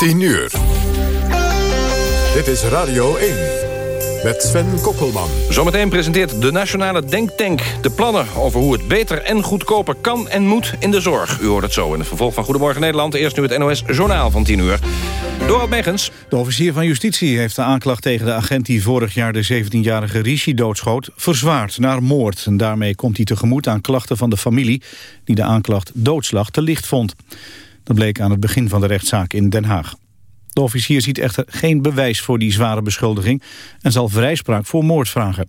10 uur. Dit is Radio 1 met Sven Kokkelman. Zometeen presenteert de Nationale Denktank de plannen... over hoe het beter en goedkoper kan en moet in de zorg. U hoort het zo in het vervolg van Goedemorgen Nederland. Eerst nu het NOS Journaal van 10 uur. Dorald Megens. De officier van Justitie heeft de aanklacht tegen de agent... die vorig jaar de 17-jarige Rishi doodschoot, verzwaard naar moord. En daarmee komt hij tegemoet aan klachten van de familie... die de aanklacht doodslag te licht vond. Dat bleek aan het begin van de rechtszaak in Den Haag. De officier ziet echter geen bewijs voor die zware beschuldiging... en zal vrijspraak voor moord vragen.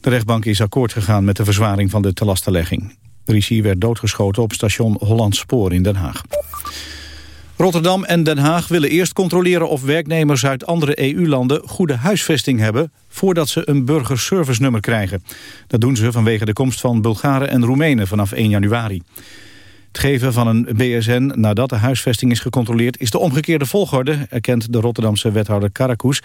De rechtbank is akkoord gegaan met de verzwaring van de telastenlegging. Rishi werd doodgeschoten op station Holland Spoor in Den Haag. Rotterdam en Den Haag willen eerst controleren of werknemers uit andere EU-landen goede huisvesting hebben voordat ze een burgerservice-nummer krijgen. Dat doen ze vanwege de komst van Bulgaren en Roemenen vanaf 1 januari. Het geven van een BSN nadat de huisvesting is gecontroleerd... is de omgekeerde volgorde, erkent de Rotterdamse wethouder Karakoes.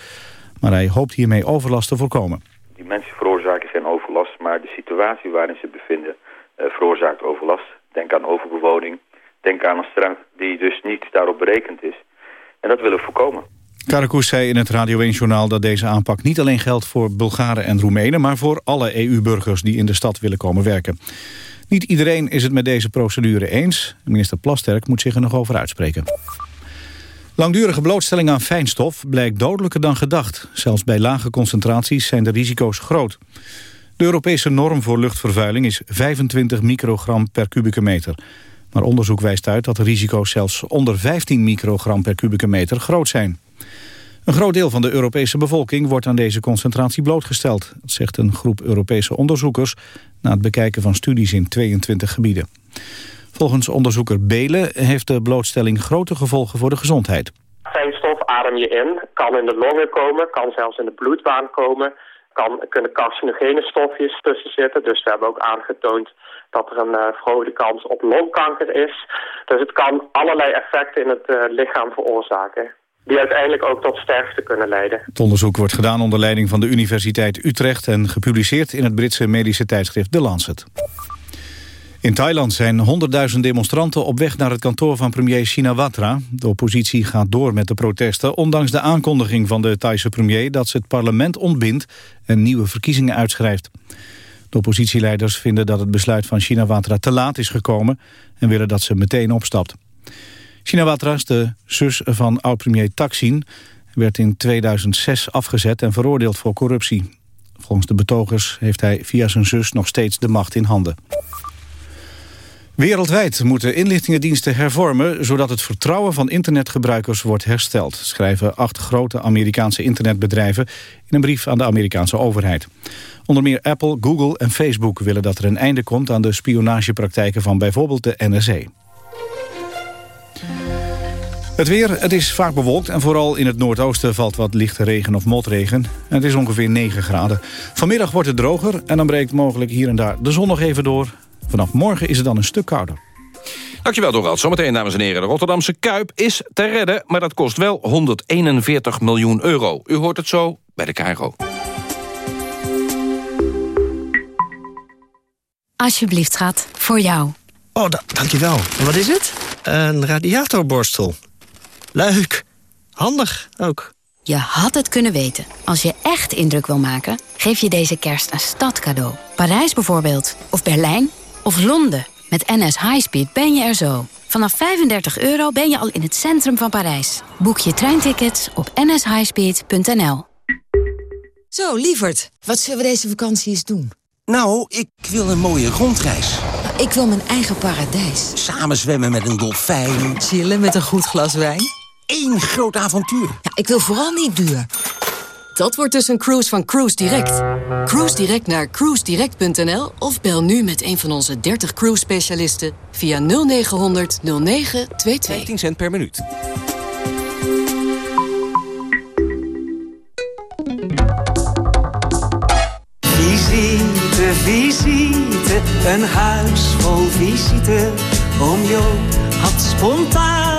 Maar hij hoopt hiermee overlast te voorkomen. Die mensen veroorzaken geen overlast, maar de situatie waarin ze bevinden uh, veroorzaakt overlast. Denk aan overbewoning, denk aan een straat die dus niet daarop berekend is. En dat willen we voorkomen. Karakoes zei in het Radio 1-journaal dat deze aanpak niet alleen geldt voor Bulgaren en Roemenen... maar voor alle EU-burgers die in de stad willen komen werken. Niet iedereen is het met deze procedure eens. Minister Plasterk moet zich er nog over uitspreken. Langdurige blootstelling aan fijnstof blijkt dodelijker dan gedacht. Zelfs bij lage concentraties zijn de risico's groot. De Europese norm voor luchtvervuiling is 25 microgram per kubieke meter. Maar onderzoek wijst uit dat de risico's zelfs onder 15 microgram per kubieke meter groot zijn. Een groot deel van de Europese bevolking wordt aan deze concentratie blootgesteld. Zegt een groep Europese onderzoekers na het bekijken van studies in 22 gebieden. Volgens onderzoeker Belen heeft de blootstelling grote gevolgen voor de gezondheid. Fijnstof adem je in, kan in de longen komen, kan zelfs in de bloedbaan komen. Kan, kunnen carcinogene stofjes tussen zitten. Dus we hebben ook aangetoond dat er een uh, kans op longkanker is. Dus het kan allerlei effecten in het uh, lichaam veroorzaken die uiteindelijk ook tot sterfte kunnen leiden. Het onderzoek wordt gedaan onder leiding van de Universiteit Utrecht... en gepubliceerd in het Britse medische tijdschrift The Lancet. In Thailand zijn 100.000 demonstranten op weg naar het kantoor van premier Shinawatra. De oppositie gaat door met de protesten, ondanks de aankondiging van de Thaise premier... dat ze het parlement ontbindt en nieuwe verkiezingen uitschrijft. De oppositieleiders vinden dat het besluit van Shinawatra te laat is gekomen... en willen dat ze meteen opstapt. Shinawatra, de zus van oud-premier Taksin... werd in 2006 afgezet en veroordeeld voor corruptie. Volgens de betogers heeft hij via zijn zus nog steeds de macht in handen. Wereldwijd moeten inlichtingendiensten hervormen... zodat het vertrouwen van internetgebruikers wordt hersteld... schrijven acht grote Amerikaanse internetbedrijven... in een brief aan de Amerikaanse overheid. Onder meer Apple, Google en Facebook willen dat er een einde komt... aan de spionagepraktijken van bijvoorbeeld de NSA. Het weer, het is vaak bewolkt en vooral in het noordoosten valt wat lichte regen of motregen. Het is ongeveer 9 graden. Vanmiddag wordt het droger en dan breekt mogelijk hier en daar de zon nog even door. Vanaf morgen is het dan een stuk kouder. Dankjewel Dorald. Zometeen, dames en heren. De Rotterdamse Kuip is te redden, maar dat kost wel 141 miljoen euro. U hoort het zo bij de Cairo. Alsjeblieft, schat. Voor jou. Oh, dankjewel. En wat is het? Een radiatorborstel. Leuk. Handig ook. Je had het kunnen weten. Als je echt indruk wil maken, geef je deze kerst een stadcadeau. Parijs bijvoorbeeld. Of Berlijn. Of Londen. Met NS Highspeed ben je er zo. Vanaf 35 euro ben je al in het centrum van Parijs. Boek je treintickets op nshighspeed.nl. Zo, lieverd. Wat zullen we deze vakantie eens doen? Nou, ik wil een mooie rondreis. Ik wil mijn eigen paradijs. Samen zwemmen met een dolfijn. Chillen met een goed glas wijn. Eén groot avontuur. Ja, ik wil vooral niet duur. Dat wordt dus een cruise van Cruise Direct. Cruise Direct naar cruisedirect.nl of bel nu met een van onze 30 cruise specialisten via 0900 0922. 15 cent per minuut. Visite, visite, een huis vol visite. Oom Joop had spontaan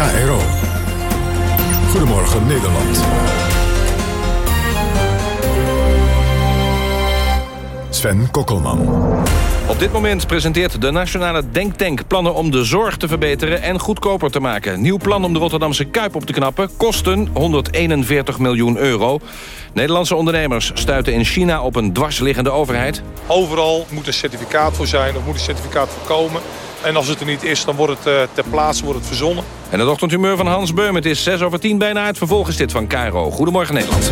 KRO. Goedemorgen Nederland. Sven Kokkelman. Op dit moment presenteert de Nationale Denktank plannen om de zorg te verbeteren en goedkoper te maken. Nieuw plan om de Rotterdamse Kuip op te knappen kosten 141 miljoen euro. Nederlandse ondernemers stuiten in China op een dwarsliggende overheid. Overal moet een certificaat voor zijn of moet een certificaat voorkomen. En als het er niet is, dan wordt het uh, ter plaatse wordt het verzonnen. En het ochtendhumeur van Hans Beum. Het is 6 over 10 bijna. Het vervolg is dit van Cairo. Goedemorgen Nederland.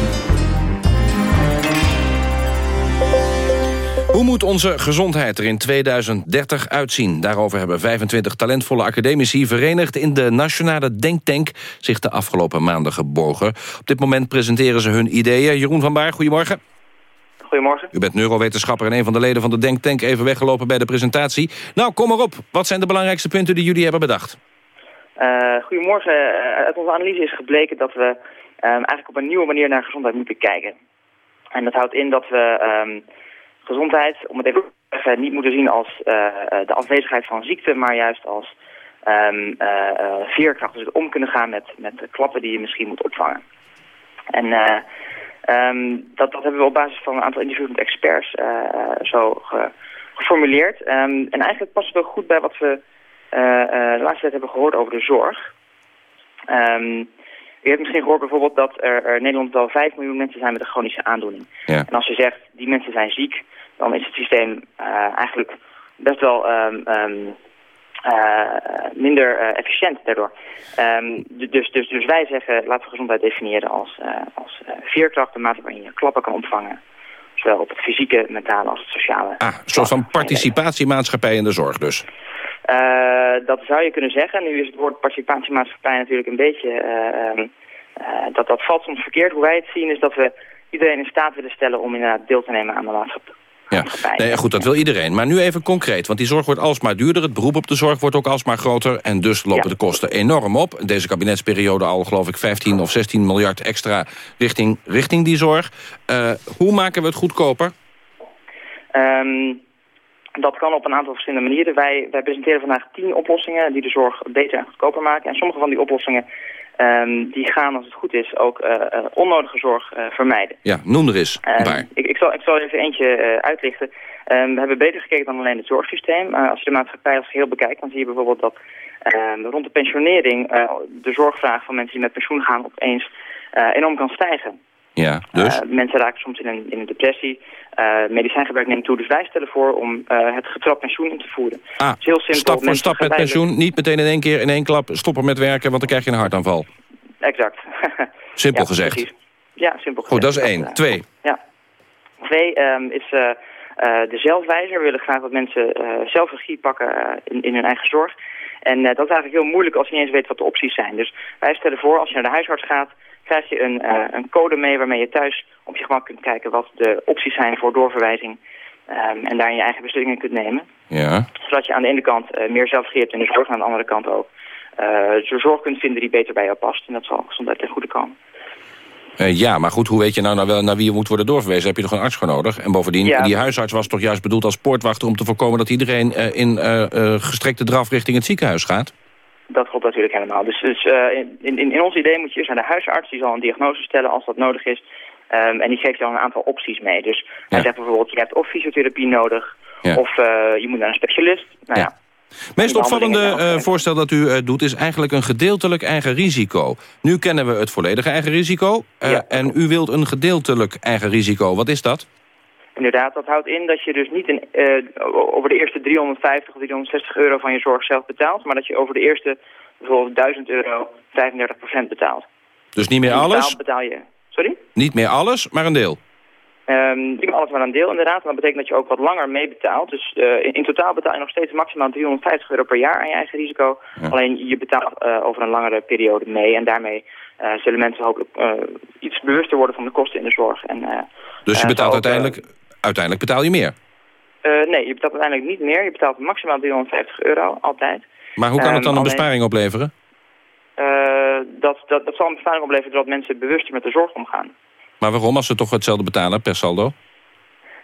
Hoe moet onze gezondheid er in 2030 uitzien? Daarover hebben 25 talentvolle academici verenigd... in de Nationale Denktank zich de afgelopen maanden gebogen. Op dit moment presenteren ze hun ideeën. Jeroen van Baar, goedemorgen. Goedemorgen. U bent neurowetenschapper en een van de leden van de Denktank... even weggelopen bij de presentatie. Nou, kom maar op. Wat zijn de belangrijkste punten die jullie hebben bedacht? Uh, goedemorgen. Uh, uit onze analyse is gebleken dat we um, eigenlijk op een nieuwe manier naar gezondheid moeten kijken. En dat houdt in dat we... Um, gezondheid, om het even te zeggen, niet moeten zien als uh, de afwezigheid van ziekte, maar juist als um, uh, veerkracht. Dus het om kunnen gaan met, met de klappen die je misschien moet opvangen. En um, dat, dat hebben we op basis van een aantal interviews met experts zo ge, geformuleerd. Um, en eigenlijk past het ook goed bij wat we de laatste tijd hebben gehoord over de zorg. Um, u hebt misschien gehoord bijvoorbeeld dat er, er in Nederland al 5 miljoen mensen zijn met een chronische aandoening. Ja. En als je zegt, die mensen zijn ziek, dan is het systeem uh, eigenlijk best wel um, um, uh, minder uh, efficiënt daardoor. Um, dus, dus, dus wij zeggen, laten we gezondheid definiëren als, als veerkracht, de mate waarin je klappen kan ontvangen. Zowel op het fysieke, mentale als het sociale. Ah, een soort van participatiemaatschappij in de zorg dus. Uh, dat zou je kunnen zeggen. Nu is het woord participatiemaatschappij natuurlijk een beetje... Uh, uh, dat, dat valt soms verkeerd. Hoe wij het zien is dat we iedereen in staat willen stellen... om inderdaad deel te nemen aan de maatschappij. Ja, nee, goed, dat wil iedereen. Maar nu even concreet, want die zorg wordt alsmaar duurder. Het beroep op de zorg wordt ook alsmaar groter. En dus lopen ja. de kosten enorm op. Deze kabinetsperiode al, geloof ik, 15 of 16 miljard extra richting, richting die zorg. Uh, hoe maken we het goedkoper? Um, dat kan op een aantal verschillende manieren. Wij, wij presenteren vandaag tien oplossingen die de zorg beter en goedkoper maken. En sommige van die oplossingen um, die gaan, als het goed is, ook uh, uh, onnodige zorg uh, vermijden. Ja, noem er eens. Um, ik, ik, zal, ik zal even eentje uitlichten. Um, we hebben beter gekeken dan alleen het zorgsysteem. als je de maatschappij als geheel bekijkt, dan zie je bijvoorbeeld dat rond de pensionering de zorgvraag van mensen die met pensioen gaan opeens enorm kan stijgen. Ja, dus? Uh, mensen raken soms in een, in een depressie. Uh, medicijngebruik neemt toe. Dus wij stellen voor om uh, het getrapt pensioen in te voeren. Ah, is heel simpel. stap voor stap met pensioen. Niet meteen in één keer in één klap stoppen met werken, want dan krijg je een hartaanval. Exact. simpel ja, gezegd. Precies. Ja, simpel gezegd. Goed, dat is één. Twee. Ja. Twee um, is de zelfwijzer. We willen graag dat mensen zelf regie pakken in, in hun eigen zorg. En dat is eigenlijk heel moeilijk als je niet eens weet wat de opties zijn. Dus wij stellen voor, als je naar de huisarts gaat krijg je een, uh, een code mee waarmee je thuis op je gemak kunt kijken wat de opties zijn voor doorverwijzing. Um, en daarin je eigen beslissingen kunt nemen. Ja. Zodat je aan de ene kant uh, meer zelfgeheerd in de zorg en aan de andere kant ook uh, zorg kunt vinden die beter bij jou past. En dat zal gezondheid ten goede komen. Uh, ja, maar goed, hoe weet je nou naar, wel, naar wie je moet worden doorverwezen? Heb je toch een arts voor nodig? En bovendien, ja. die huisarts was toch juist bedoeld als poortwachter... om te voorkomen dat iedereen uh, in uh, gestrekte draf richting het ziekenhuis gaat? Dat klopt natuurlijk helemaal. Dus, dus uh, in, in, in ons idee moet je eerst naar de huisarts. Die zal een diagnose stellen als dat nodig is. Um, en die geeft jou een aantal opties mee. Dus ja. hij zegt bijvoorbeeld, je hebt of fysiotherapie nodig... Ja. of uh, je moet naar een specialist. Nou, ja. Meest opvallende uh, voorstel dat u uh, doet is eigenlijk een gedeeltelijk eigen risico. Nu kennen we het volledige eigen risico. Uh, en u wilt een gedeeltelijk eigen risico. Wat is dat? Inderdaad, dat houdt in dat je dus niet uh, over de eerste 350 of 360 euro van je zorg zelf betaalt, maar dat je over de eerste bijvoorbeeld 1000 euro 35% betaalt. Dus niet meer alles? Betaal je. Sorry? Niet meer alles, maar een deel? Um, niet meer alles, maar een deel inderdaad. En dat betekent dat je ook wat langer meebetaalt. Dus uh, in, in, totaal betaal je nog steeds maximaal 350 euro per jaar aan je eigen risico. Ja. Alleen je betaalt uh, over een langere periode mee. En daarmee zullen mensen hopelijk iets bewuster worden van de kosten in de zorg. En, dus je betaalt uiteindelijk uiteindelijk betaal je meer? nee, je betaalt uiteindelijk niet meer. Je betaalt maximaal 350 euro, altijd. Maar hoe kan het dan Ehm, een alleen- besparing opleveren? Eh, dat, dat, dat zal een besparing opleveren doordat mensen bewuster met de zorg omgaan. Maar waarom, als ze toch hetzelfde betalen per saldo?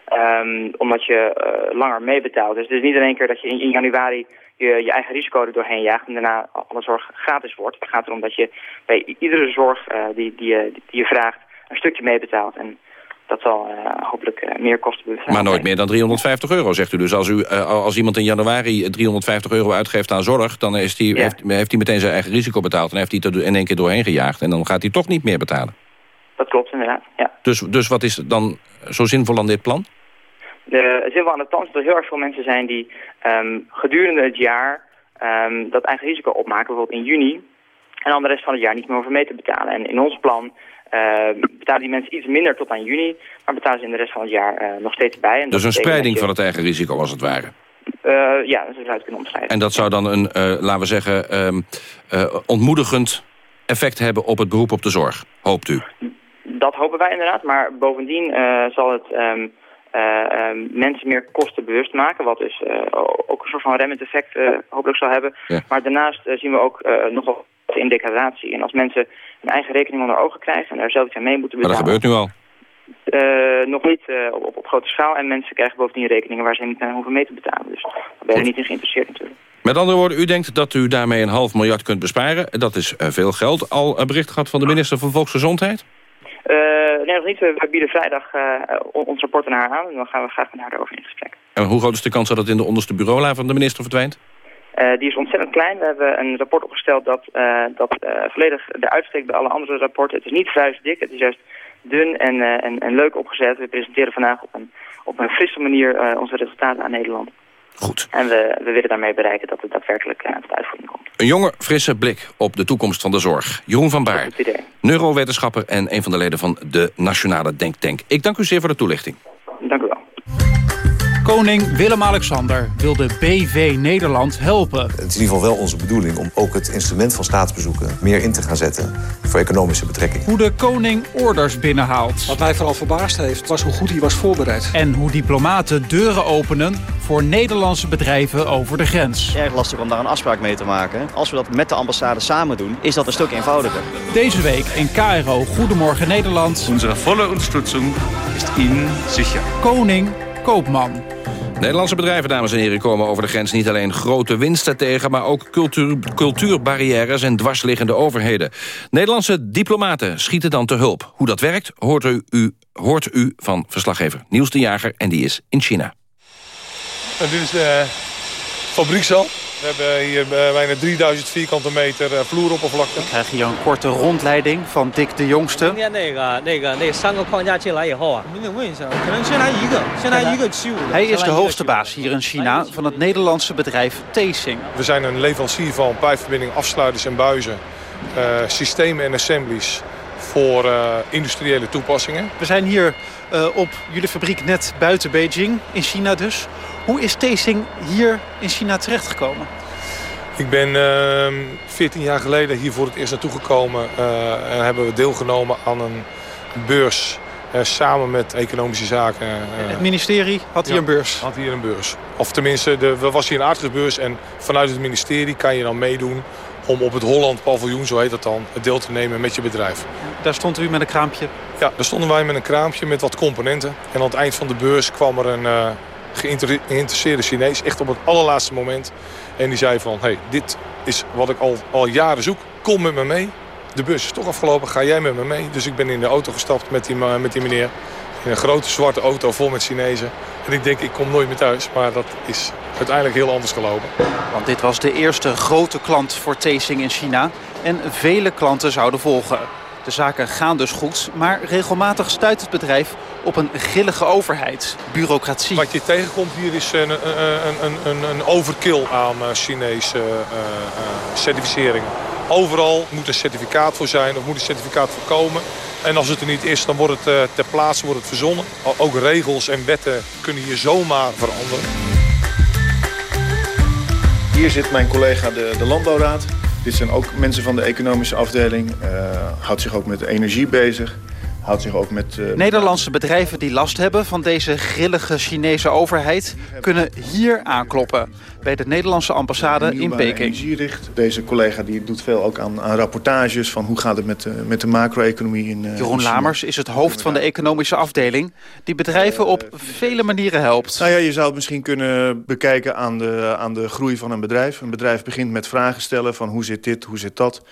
Ehm, omdat je eh, langer meebetaalt. Dus het is niet in één keer dat je in, in januari je, je eigen risico er doorheen jaagt... en daarna alle zorg gratis wordt. Het gaat erom dat je bij iedere zorg eh, die, die, je- die je vraagt een stukje meebetaalt. En dat zal eh, hopelijk eh, meer kosten. Maar nooit meer dan 350 euro, zegt u. Dus als, u, eh, als iemand in januari 350 euro uitgeeft aan zorg... dan is die, heeft, heeft hij meteen zijn eigen risico betaald... en heeft hij het er in één keer doorheen gejaagd. En dan gaat hij toch niet meer betalen. Dat klopt inderdaad, ja. Dus, dus wat is dan zo zinvol aan dit plan? De zin van het plan is dat er heel erg veel mensen zijn die ehm, gedurende het jaar ehm, dat eigen risico opmaken, bijvoorbeeld in juni, en dan de rest van het jaar niet meer over mee te betalen. En in ons plan betalen die mensen iets minder tot aan juni, maar betalen ze in de rest van het jaar eh, nog steeds bij. En Dus een spreiding van het eigen risico, als het ware. eh, ja, dat zou je het kunnen omschrijven. En dat zou dan een, eh, laten we zeggen, ehm, eh, ontmoedigend effect hebben op het beroep op de zorg, hoopt u? Dat hopen wij inderdaad, maar bovendien zal het ehm, eh, ehm, mensen meer kostenbewust maken, wat dus ook een soort van remmend effect hopelijk zal hebben. Ja. Maar daarnaast zien we ook eh, in degradatie. En als mensen hun eigen rekening onder ogen krijgen en daar zelf iets aan mee moeten Maar dat betalen. gebeurt nu al. eh, nog niet eh, op, op, op grote schaal en mensen krijgen bovendien rekeningen waar ze niet aan hoeven mee te betalen. Dus daar ben je niet in geïnteresseerd natuurlijk. Met andere woorden, u denkt dat u daarmee een half miljard kunt besparen. Dat is eh, veel geld. Al een bericht gehad van de minister van Volksgezondheid? Nee, nog niet. We bieden vrijdag on- ons rapport aan haar aan en dan gaan we graag met haar erover in gesprek. En hoe groot is de kans dat het in de onderste bureaula van de minister verdwijnt? Eh, die is ontzettend klein. We hebben een rapport opgesteld dat, eh, dat eh, volledig eruit steekt bij alle andere rapporten. Het is niet vuistdik, het is juist dun en, en, en leuk opgezet. We presenteren vandaag op een, op een frisse manier onze resultaten aan Nederland. Goed. En we, we willen daarmee bereiken dat het daadwerkelijk eh, tot uitvoering komt. Een jonge, frisse blik op de toekomst van de zorg. Jeroen van Baar, neurowetenschapper en een van de leden van de Nationale Denktank. Ik dank u zeer voor de toelichting. Koning Willem-Alexander wil de BV Nederland helpen. Het is in ieder geval wel onze bedoeling om ook het instrument van staatsbezoeken meer in te gaan zetten voor economische betrekkingen. Hoe de koning orders binnenhaalt. Wat mij vooral verbaasd heeft, was hoe goed hij was voorbereid. En hoe diplomaten deuren openen voor Nederlandse bedrijven over de grens. Erg lastig om daar een afspraak mee te maken. Als we dat met de ambassade samen doen, is dat een stuk eenvoudiger. Deze week in KRO Goedemorgen Nederland. Onze volle ondersteuning is Ihnen sicher. Koning Koopman. Nederlandse bedrijven, dames en heren, komen over de grens niet alleen grote winsten tegen... maar ook cultuur, cultuurbarrières en dwarsliggende overheden. Nederlandse diplomaten schieten dan te hulp. Hoe dat werkt, hoort u, u, hoort u van verslaggever Niels de Jager... en die is in China. En dit is de fabriekshal. We hebben hier eh, bijna 3000 vierkante meter eh, vloeroppervlakte. We krijgen hier een korte rondleiding van Dick de Jongste. Eh, Hij is de hoogste baas hier in China van het Nederlandse bedrijf Teesing. We zijn een leverancier van pijpverbinding afsluiters en buizen, uh, systemen en assemblies voor eh, industriële toepassingen. We zijn hier eh, op jullie fabriek net buiten Beijing, in China dus. Hoe is Tacing hier in China terechtgekomen? Ik ben ehm 14 jaar geleden hier voor het eerst naartoe gekomen eh, en hebben we deelgenomen aan een beurs samen met economische zaken. Het ministerie had hier een beurs. Had hier een beurs. Of tenminste, er was hier een aardgasbeurs en vanuit het ministerie kan je dan meedoen om op het Holland paviljoen, zo heet dat dan, deel te nemen met je bedrijf. Daar stond u met een kraampje. Ja, daar stonden wij met een kraampje met wat componenten. En aan het eind van de beurs kwam er een eh, geïnter- geïnteresseerde Chinees, echt op het allerlaatste moment. En die zei van, hey, dit is wat ik al, al jaren zoek, kom met me mee. De bus is toch afgelopen, ga jij met me mee? Dus ik ben in de auto gestapt met die, ma- met die meneer. In een grote zwarte auto vol met Chinezen. En ik denk, ik kom nooit meer thuis. Maar dat is uiteindelijk heel anders gelopen. Want dit was de eerste grote klant voor Tacing in China. En vele klanten zouden volgen. De zaken gaan dus goed, maar regelmatig stuit het bedrijf op een grillige overheid, bureaucratie. Wat je tegenkomt hier is een, een, een, een, overkill aan eh, Chinese eh, certificeringen. Overal moet een certificaat voor zijn of moet een certificaat voorkomen. En als het er niet is, dan wordt het eh, ter plaatse wordt het verzonnen. Ook regels en wetten kunnen hier zomaar veranderen. Hier zit mijn collega de, de Landbouwraad. Dit zijn ook mensen van de economische afdeling. eh houdt zich ook met energie bezig. Houdt zich ook met... Uh, Nederlandse bedrijven die last hebben van deze grillige Chinese overheid... kunnen hier aankloppen bij de Nederlandse ambassade in Peking. Energiericht. Deze collega die doet veel ook aan, aan rapportages van hoe gaat het met, de, met de macro-economie in uh, Jeroen Lamers is het hoofd van de economische afdeling... die bedrijven op vele manieren helpt. Nou ja, je zou het misschien kunnen bekijken aan de, aan de groei van een bedrijf. Een bedrijf begint met vragen stellen van hoe zit dit, hoe zit dat...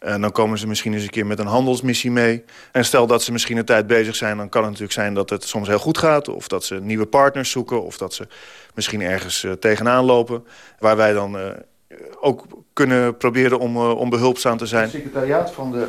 En dan komen ze misschien eens een keer met een handelsmissie mee. En stel dat ze misschien een tijd bezig zijn... dan kan het natuurlijk zijn dat het soms heel goed gaat... of dat ze nieuwe partners zoeken... of dat ze misschien ergens uh, tegenaan lopen... waar wij dan uh, ook kunnen proberen om, om behulpzaam te zijn. Het secretariaat van de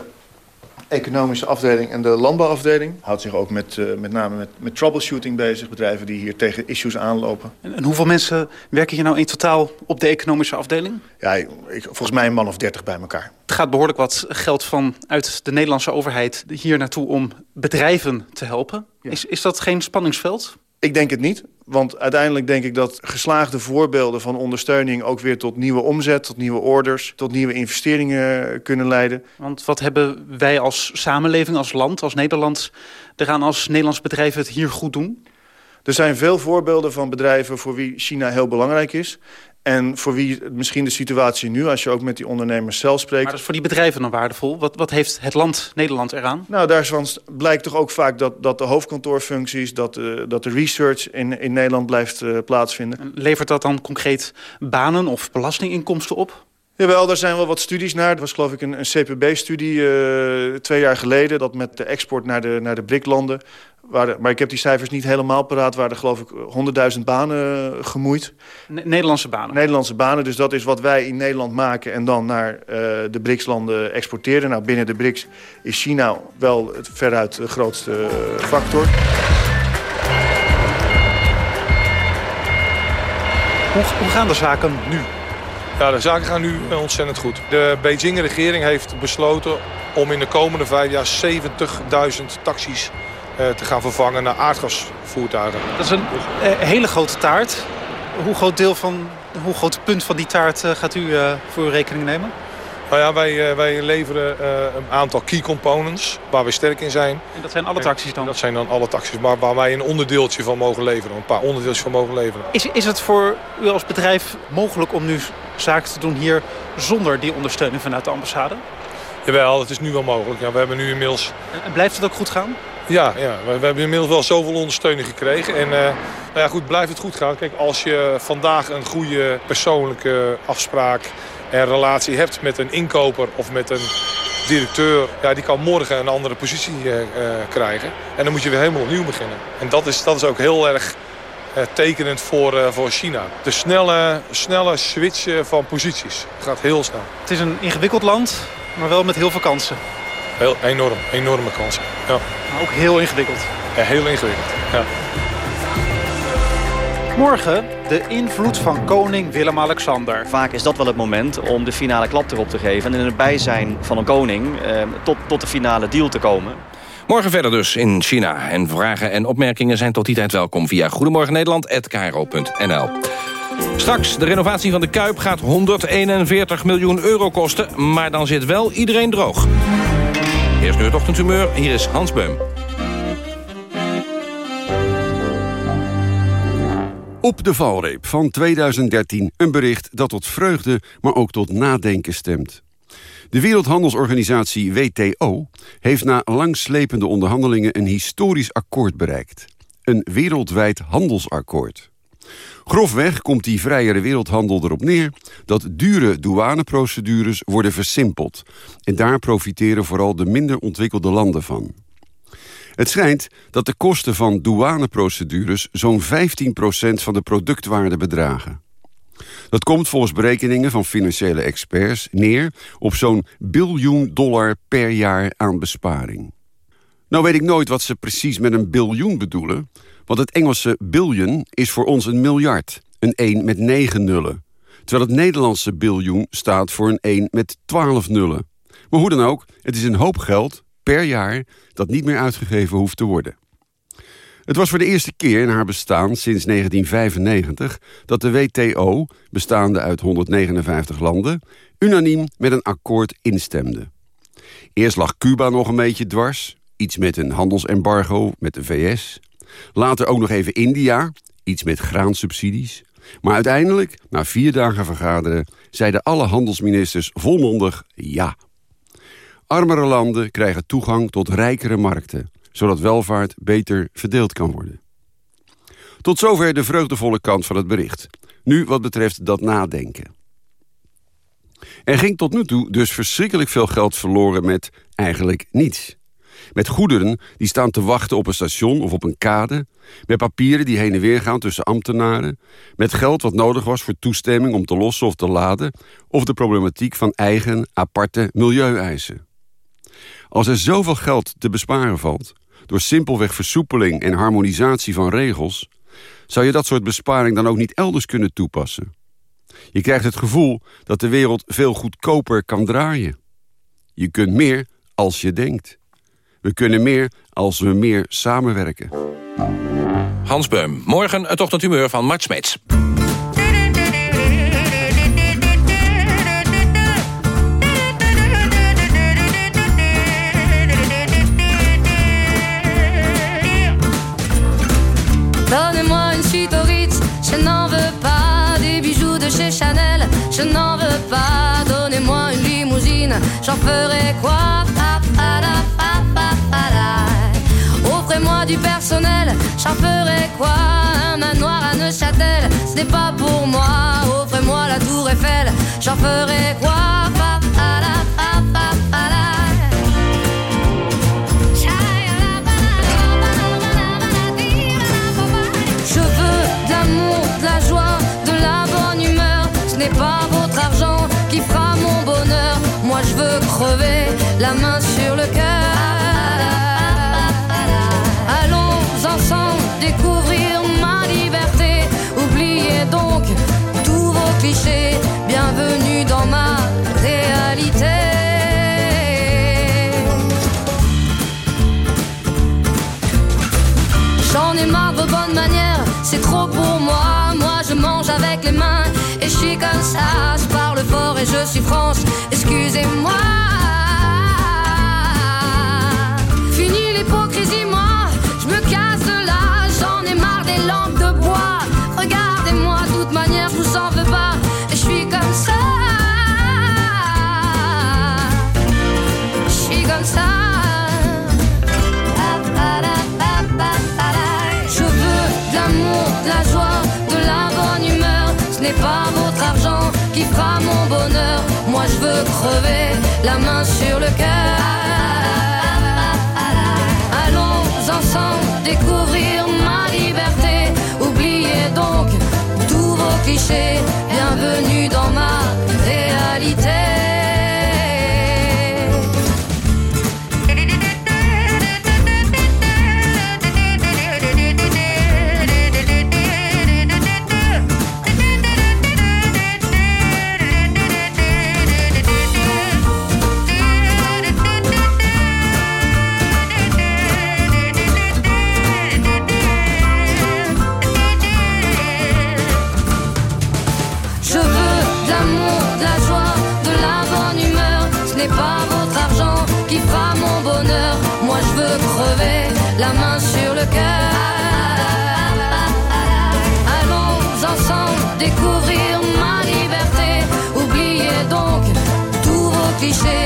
economische afdeling en de landbouwafdeling. Houdt zich ook met, uh, met name met, met troubleshooting bezig. Bedrijven die hier tegen issues aanlopen. En, en, hoeveel mensen werken hier nou in totaal op de economische afdeling? Ja, ik, volgens mij een man of dertig bij elkaar. Het gaat behoorlijk wat geld van uit de Nederlandse overheid hier naartoe om bedrijven te helpen. Ja. Is, is dat geen spanningsveld? Ik denk het niet. Want uiteindelijk denk ik dat geslaagde voorbeelden van ondersteuning... ook weer tot nieuwe omzet, tot nieuwe orders, tot nieuwe investeringen kunnen leiden. Want wat hebben wij als samenleving, als land, als Nederland... eraan als Nederlands bedrijven het hier goed doen? Er zijn veel voorbeelden van bedrijven voor wie China heel belangrijk is. En voor wie misschien de situatie nu, als je ook met die ondernemers zelf spreekt... Maar dat is voor die bedrijven dan waardevol. Wat, wat heeft het land Nederland eraan? Nou, daar blijkt toch ook vaak dat, dat de hoofdkantoorfuncties... dat, uh, dat de research in, in Nederland blijft uh, plaatsvinden. En levert dat dan concreet banen of belastinginkomsten op? Jawel, daar zijn wel wat studies naar. Er was geloof ik een, een CPB-studie uh, twee jaar geleden... dat met de export naar de, naar de BRIC-landen... maar ik heb die cijfers niet helemaal paraat... waren er geloof ik 100.000 banen gemoeid. Ne Nederlandse banen? Nederlandse banen, dus dat is wat wij in Nederland maken... en dan naar uh, de BRICS-landen exporteren. Nou, binnen de BRICS is China wel het veruit de grootste factor. Hoe, hoe gaan de zaken nu? Ja, de zaken gaan nu ontzettend goed. De Beijing-regering heeft besloten om in de komende vijf jaar 70.000 taxis te gaan vervangen naar aardgasvoertuigen. Dat is een uh, hele grote taart. Hoe groot, deel van, hoe groot punt van die taart uh, gaat u voor uw rekening nemen? Nou ja, wij, wij leveren een aantal key components waar we sterk in zijn. En dat zijn alle taxis dan? Dat zijn dan alle taxis, maar waar wij een onderdeeltje van mogen leveren. Een paar onderdeeltjes van mogen leveren. Is, is het voor u als bedrijf mogelijk om nu zaken te doen hier zonder die ondersteuning vanuit de ambassade? Jawel, het is nu wel mogelijk. Ja, we hebben nu inmiddels... En blijft het ook goed gaan? Ja, ja we, hebben inmiddels wel zoveel ondersteuning gekregen. En uh, nou ja, goed, blijft het goed gaan. Kijk, als je vandaag een goede persoonlijke afspraak en relatie hebt met een inkoper of met een directeur... Ja, die kan morgen een andere positie uh, uh, krijgen. En dan moet je weer helemaal opnieuw beginnen. En dat is, dat is ook heel erg tekenend voor, voor China. De snelle, snelle switch van posities. Het gaat heel snel. Het is een ingewikkeld land, maar wel met heel veel kansen. Heel enorm, enorme kansen. Ja. Maar ook heel ingewikkeld. Ja, heel ingewikkeld, ja. Morgen de invloed van koning Willem-Alexander. Vaak is dat wel het moment om de finale klap erop te geven... en in het bijzijn van een koning eh, tot, tot de finale deal te komen. Morgen verder dus in China. En vragen en opmerkingen zijn tot die tijd welkom via goedemorgennederland.nl. Straks, de renovatie van de Kuip gaat 141 miljoen euro kosten... maar dan zit wel iedereen droog. Eerst nu het ochtendhumeur, hier is Hans Beum. Op de valreep van 2013 een bericht dat tot vreugde, maar ook tot nadenken stemt. De Wereldhandelsorganisatie WTO heeft na langslepende onderhandelingen een historisch akkoord bereikt. Een wereldwijd handelsakkoord. Grofweg komt die vrijere wereldhandel erop neer dat dure douaneprocedures worden versimpeld. En daar profiteren vooral de minder ontwikkelde landen van. Het schijnt dat de kosten van douaneprocedures zo'n 15% van de productwaarde bedragen. Dat komt volgens berekeningen van financiële experts neer op zo'n biljoen dollar per jaar aan besparing. Nou weet ik nooit wat ze precies met een biljoen bedoelen, want het Engelse biljoen is voor ons een miljard, een 1 met 9 nullen. Terwijl het Nederlandse biljoen staat voor een 1 met 12 nullen. Maar hoe dan ook, het is een hoop geld per jaar dat niet meer uitgegeven hoeft te worden. Het was voor de eerste keer in haar bestaan sinds 1995 dat de WTO, bestaande uit 159 landen, unaniem met een akkoord instemde. Eerst lag Cuba nog een beetje dwars. iets met een handelsembargo met de VS. Later ook nog even India, iets met graansubsidies. Maar uiteindelijk, na vier dagen vergaderen, zeiden alle handelsministers volmondig ja. Armere landen krijgen toegang tot rijkere markten, zodat welvaart beter verdeeld kan worden. Tot zover de vreugdevolle kant van het bericht. Nu wat betreft dat nadenken. Er ging tot nu toe dus verschrikkelijk veel geld verloren met eigenlijk niets. Met goederen die staan te wachten op een station of op een kade. Met papieren die heen en weer gaan tussen ambtenaren. Met geld wat nodig was voor toestemming om te lossen of te laden. Of de problematiek van eigen, aparte milieueisen. Als er zoveel geld te besparen valt... door simpelweg versoepeling en harmonisatie van regels... zou je dat soort besparing dan ook niet elders kunnen toepassen. Je krijgt het gevoel dat de wereld veel goedkoper kan draaien. Je kunt meer als je denkt. We kunnen meer als we meer samenwerken. Hans Beum, morgen het ochtendhumeur van Mart Smeets. Donnez-moi une suite au Ritz, je n'en veux pas des bijoux de chez Chanel, je n'en veux pas. Donnez-moi une limousine, j'en ferai quoi du personnel, j'en ferai quoi Un manoir à Neuchâtel, ce n'est pas pour moi. Offrez-moi la tour Eiffel, j'en ferai quoi? Je veux de l'amour, de la joie, de la bonne humeur. Ce n'est pas c'est trop pour moi. Moi je mange avec les mains et je suis comme ça. Je parle fort et je suis France, excusez-moi. Moi je veux crever la main sur le cœur. Allons ensemble découvrir ma liberté. Oubliez donc tous vos clichés. Bienvenue dans ma clichés.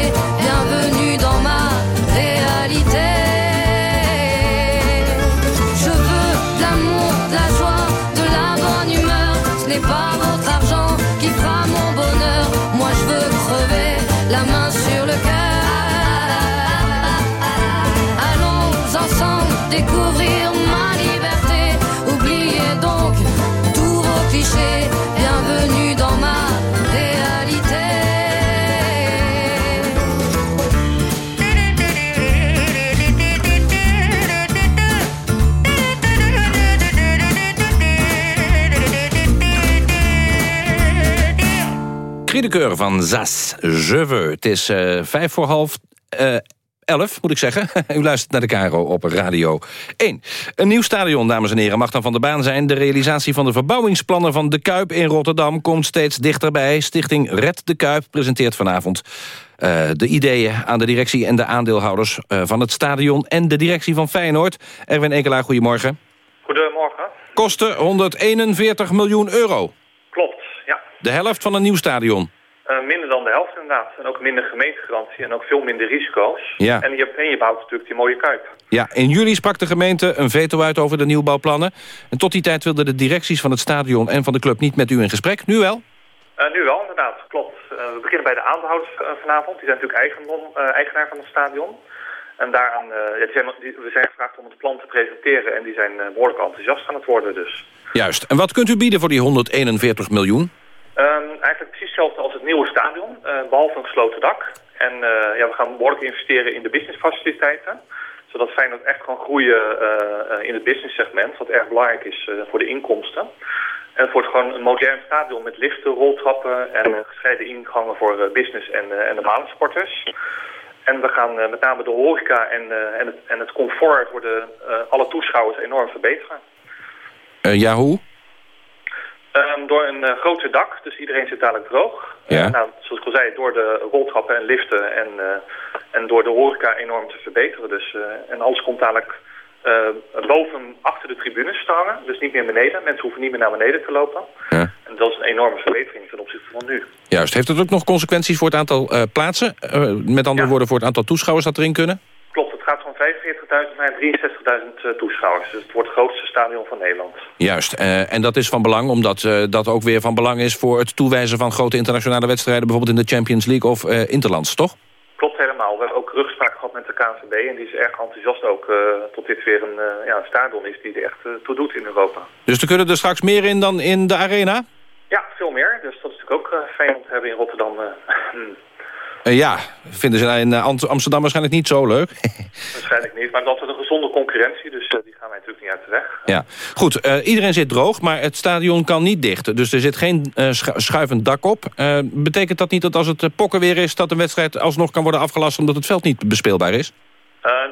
Kriedekeur van Zas, Je veux. Het is eh, vijf voor half... eh, 11, moet ik zeggen. U luistert naar de Caro op Radio 1. Een nieuw stadion, dames en heren, mag dan van de baan zijn. De realisatie van de verbouwingsplannen van de Kuip in Rotterdam... komt steeds dichterbij. Stichting Red de Kuip presenteert vanavond... Uh, de ideeën aan de directie en de aandeelhouders uh, van het stadion... en de directie van Feyenoord. Erwin Ekelaar, goedemorgen. Goedemorgen. Kosten 141 miljoen euro. De helft van een nieuw stadion. Uh, minder dan de helft inderdaad. En ook minder gemeentegarantie en ook veel minder risico's. Ja. En je, en je bouwt natuurlijk die mooie kuip. Ja, in juli sprak de gemeente een veto uit over de nieuwbouwplannen. En tot die tijd wilden de directies van het stadion en van de club niet met u in gesprek. Nu wel? Uh, nu wel, inderdaad. Klopt. Uh, we beginnen bij de aandeelhouders vanavond. Die zijn natuurlijk eigendom, eigenaar van het stadion. En daaraan, ja, die zijn, die, we zijn gevraagd om het plan te presenteren. En die zijn behoorlijk enthousiast aan het worden dus. Juist. En wat kunt u bieden voor die 141 miljoen? Um, eigenlijk precies hetzelfde als het nieuwe stadion, uh, behalve een gesloten dak. En uh, ja, we gaan behoorlijk investeren in de businessfaciliteiten. Zodat Feyenoord echt kan groeien uh, in het businesssegment, wat erg belangrijk is voor de inkomsten. En het wordt gewoon een modern stadion met liften, roltrappen en gescheiden ingangen voor business en, en normale sporters. En we gaan met name de horeca en, en, het, en het comfort voor de, alle toeschouwers enorm verbeteren. ja, hoe? Um, door een uh, groter dak, dus iedereen zit dadelijk droog. Ja. Uh, nou, zoals ik al zei, door de roltrappen en liften en, uh, en door de horeca enorm te verbeteren. Dus, en alles komt dadelijk boven achter de tribunes te hangen, dus niet meer beneden. Mensen hoeven niet meer naar beneden te lopen. Ja. En dat is een enorme verbetering ten opzichte van nu. Juist. Heeft het ook nog consequenties voor het aantal plaatsen? met andere ja. woorden, voor het aantal toeschouwers dat erin kunnen? Klopt, het gaat van 45.000 naar 63.000 toeschouwers. Dus het wordt het grootste stadion van Nederland. Juist, uh, en dat is van belang omdat uh, dat ook weer van belang is... voor het toewijzen van grote internationale wedstrijden... bijvoorbeeld in de Champions League of Interlands, toch? Klopt helemaal. We hebben ook rugspraak gehad met de KNVB... en die is erg enthousiast ook tot dit weer een, ja, een stadion is die er echt toe doet in Europa. Dus er kunnen er straks meer in dan in de arena? Ja, veel meer. Dus dat is natuurlijk ook fijn om te hebben in Rotterdam... Uh, ja, vinden ze in uh, Amsterdam waarschijnlijk niet zo leuk. waarschijnlijk niet, maar het is een gezonde concurrentie, dus uh, die gaan wij natuurlijk niet uit de weg. Ja, goed. iedereen zit droog, maar het stadion kan niet dicht. Dus er zit geen schu schuivend dak op. betekent dat niet dat als het pokken weer is... dat de wedstrijd alsnog kan worden afgelast omdat het veld niet bespeelbaar is?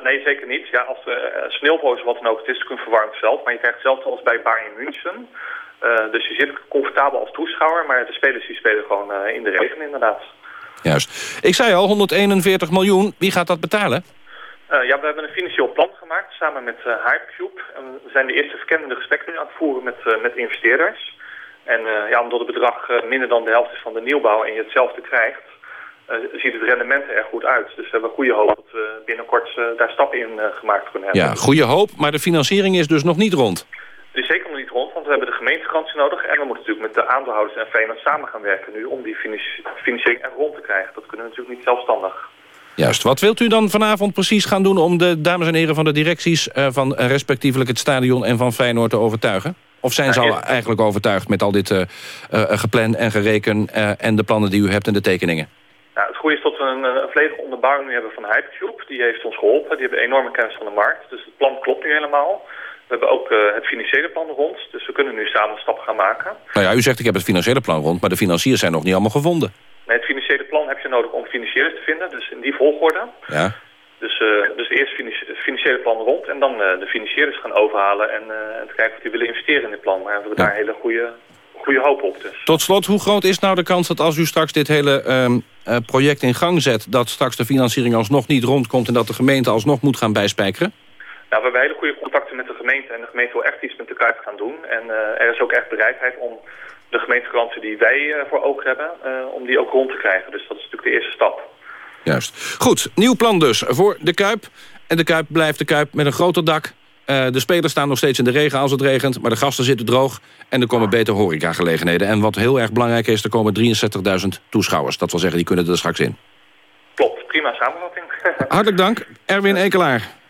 nee, zeker niet. Ja, als sneeuwval is wat dan ook, het is natuurlijk een verwarmd veld. Maar je krijgt hetzelfde als bij Bayern München. dus je zit comfortabel als toeschouwer, maar de spelers die spelen gewoon in de regen inderdaad. Juist. Ik zei al, 141 miljoen. Wie gaat dat betalen? Uh, ja, we hebben een financieel plan gemaakt samen met uh, Hypecube. En we zijn de eerste verkennende gesprekken aan het voeren met, uh, met investeerders. En ja, omdat het bedrag minder dan de helft is van de nieuwbouw en je hetzelfde krijgt... ziet het rendement er goed uit. Dus we hebben goede hoop dat we binnenkort daar stappen in gemaakt kunnen hebben. Ja, goede hoop, maar de financiering is dus nog niet rond. Het is zeker nog niet rond, want we hebben de gemeentegarantie nodig. En we moeten natuurlijk met de aandeelhouders en Feyenoord samen gaan werken nu... om die financiering er rond te krijgen. Dat kunnen we natuurlijk niet zelfstandig. Juist. Wat wilt u dan vanavond precies gaan doen... om de dames en heren van de directies uh, van uh, respectievelijk het stadion en van Feyenoord te overtuigen? Of zijn ze al eigenlijk overtuigd met al dit uh, gepland en gereken... en de plannen die u hebt en de tekeningen? Nou, het goede is dat we een, een volledige onderbouwing nu hebben van Hypercube. Die heeft ons geholpen. Die hebben enorme kennis van de markt. Dus het plan klopt nu helemaal. We hebben ook uh, het financiële plan rond, dus we kunnen nu samen stappen gaan maken. Nou ja, u zegt ik heb het financiële plan rond, maar de financiers zijn nog niet allemaal gevonden. Nee, het financiële plan heb je nodig om financiers te vinden, dus in die volgorde. Ja. Dus, uh, dus eerst het financiële plan rond en dan uh, de financiers gaan overhalen en, en te kijken of die willen investeren in dit plan. Maar we hebben ja. daar hele goede, goede hoop op. Dus. Tot slot, hoe groot is nou de kans dat als u straks dit hele um, project in gang zet, dat straks de financiering alsnog niet rondkomt en dat de gemeente alsnog moet gaan bijspijkeren? Nou, we hebben hele goede contacten met de gemeente en de gemeente wil echt iets met de Kuip gaan doen. En uh, er is ook echt bereidheid om de gemeentegarantie die wij uh, voor ogen hebben, uh, om die ook rond te krijgen. Dus dat is natuurlijk de eerste stap. Juist. Goed, nieuw plan dus voor de Kuip. En de Kuip blijft de Kuip met een groter dak. de spelers staan nog steeds in de regen als het regent, maar de gasten zitten droog. En er komen beter horecagelegenheden. En wat heel erg belangrijk is, er komen 63.000 toeschouwers. Dat wil zeggen, die kunnen er straks in. Klopt, prima samenvatting. Hartelijk dank, Erwin Ekelaar.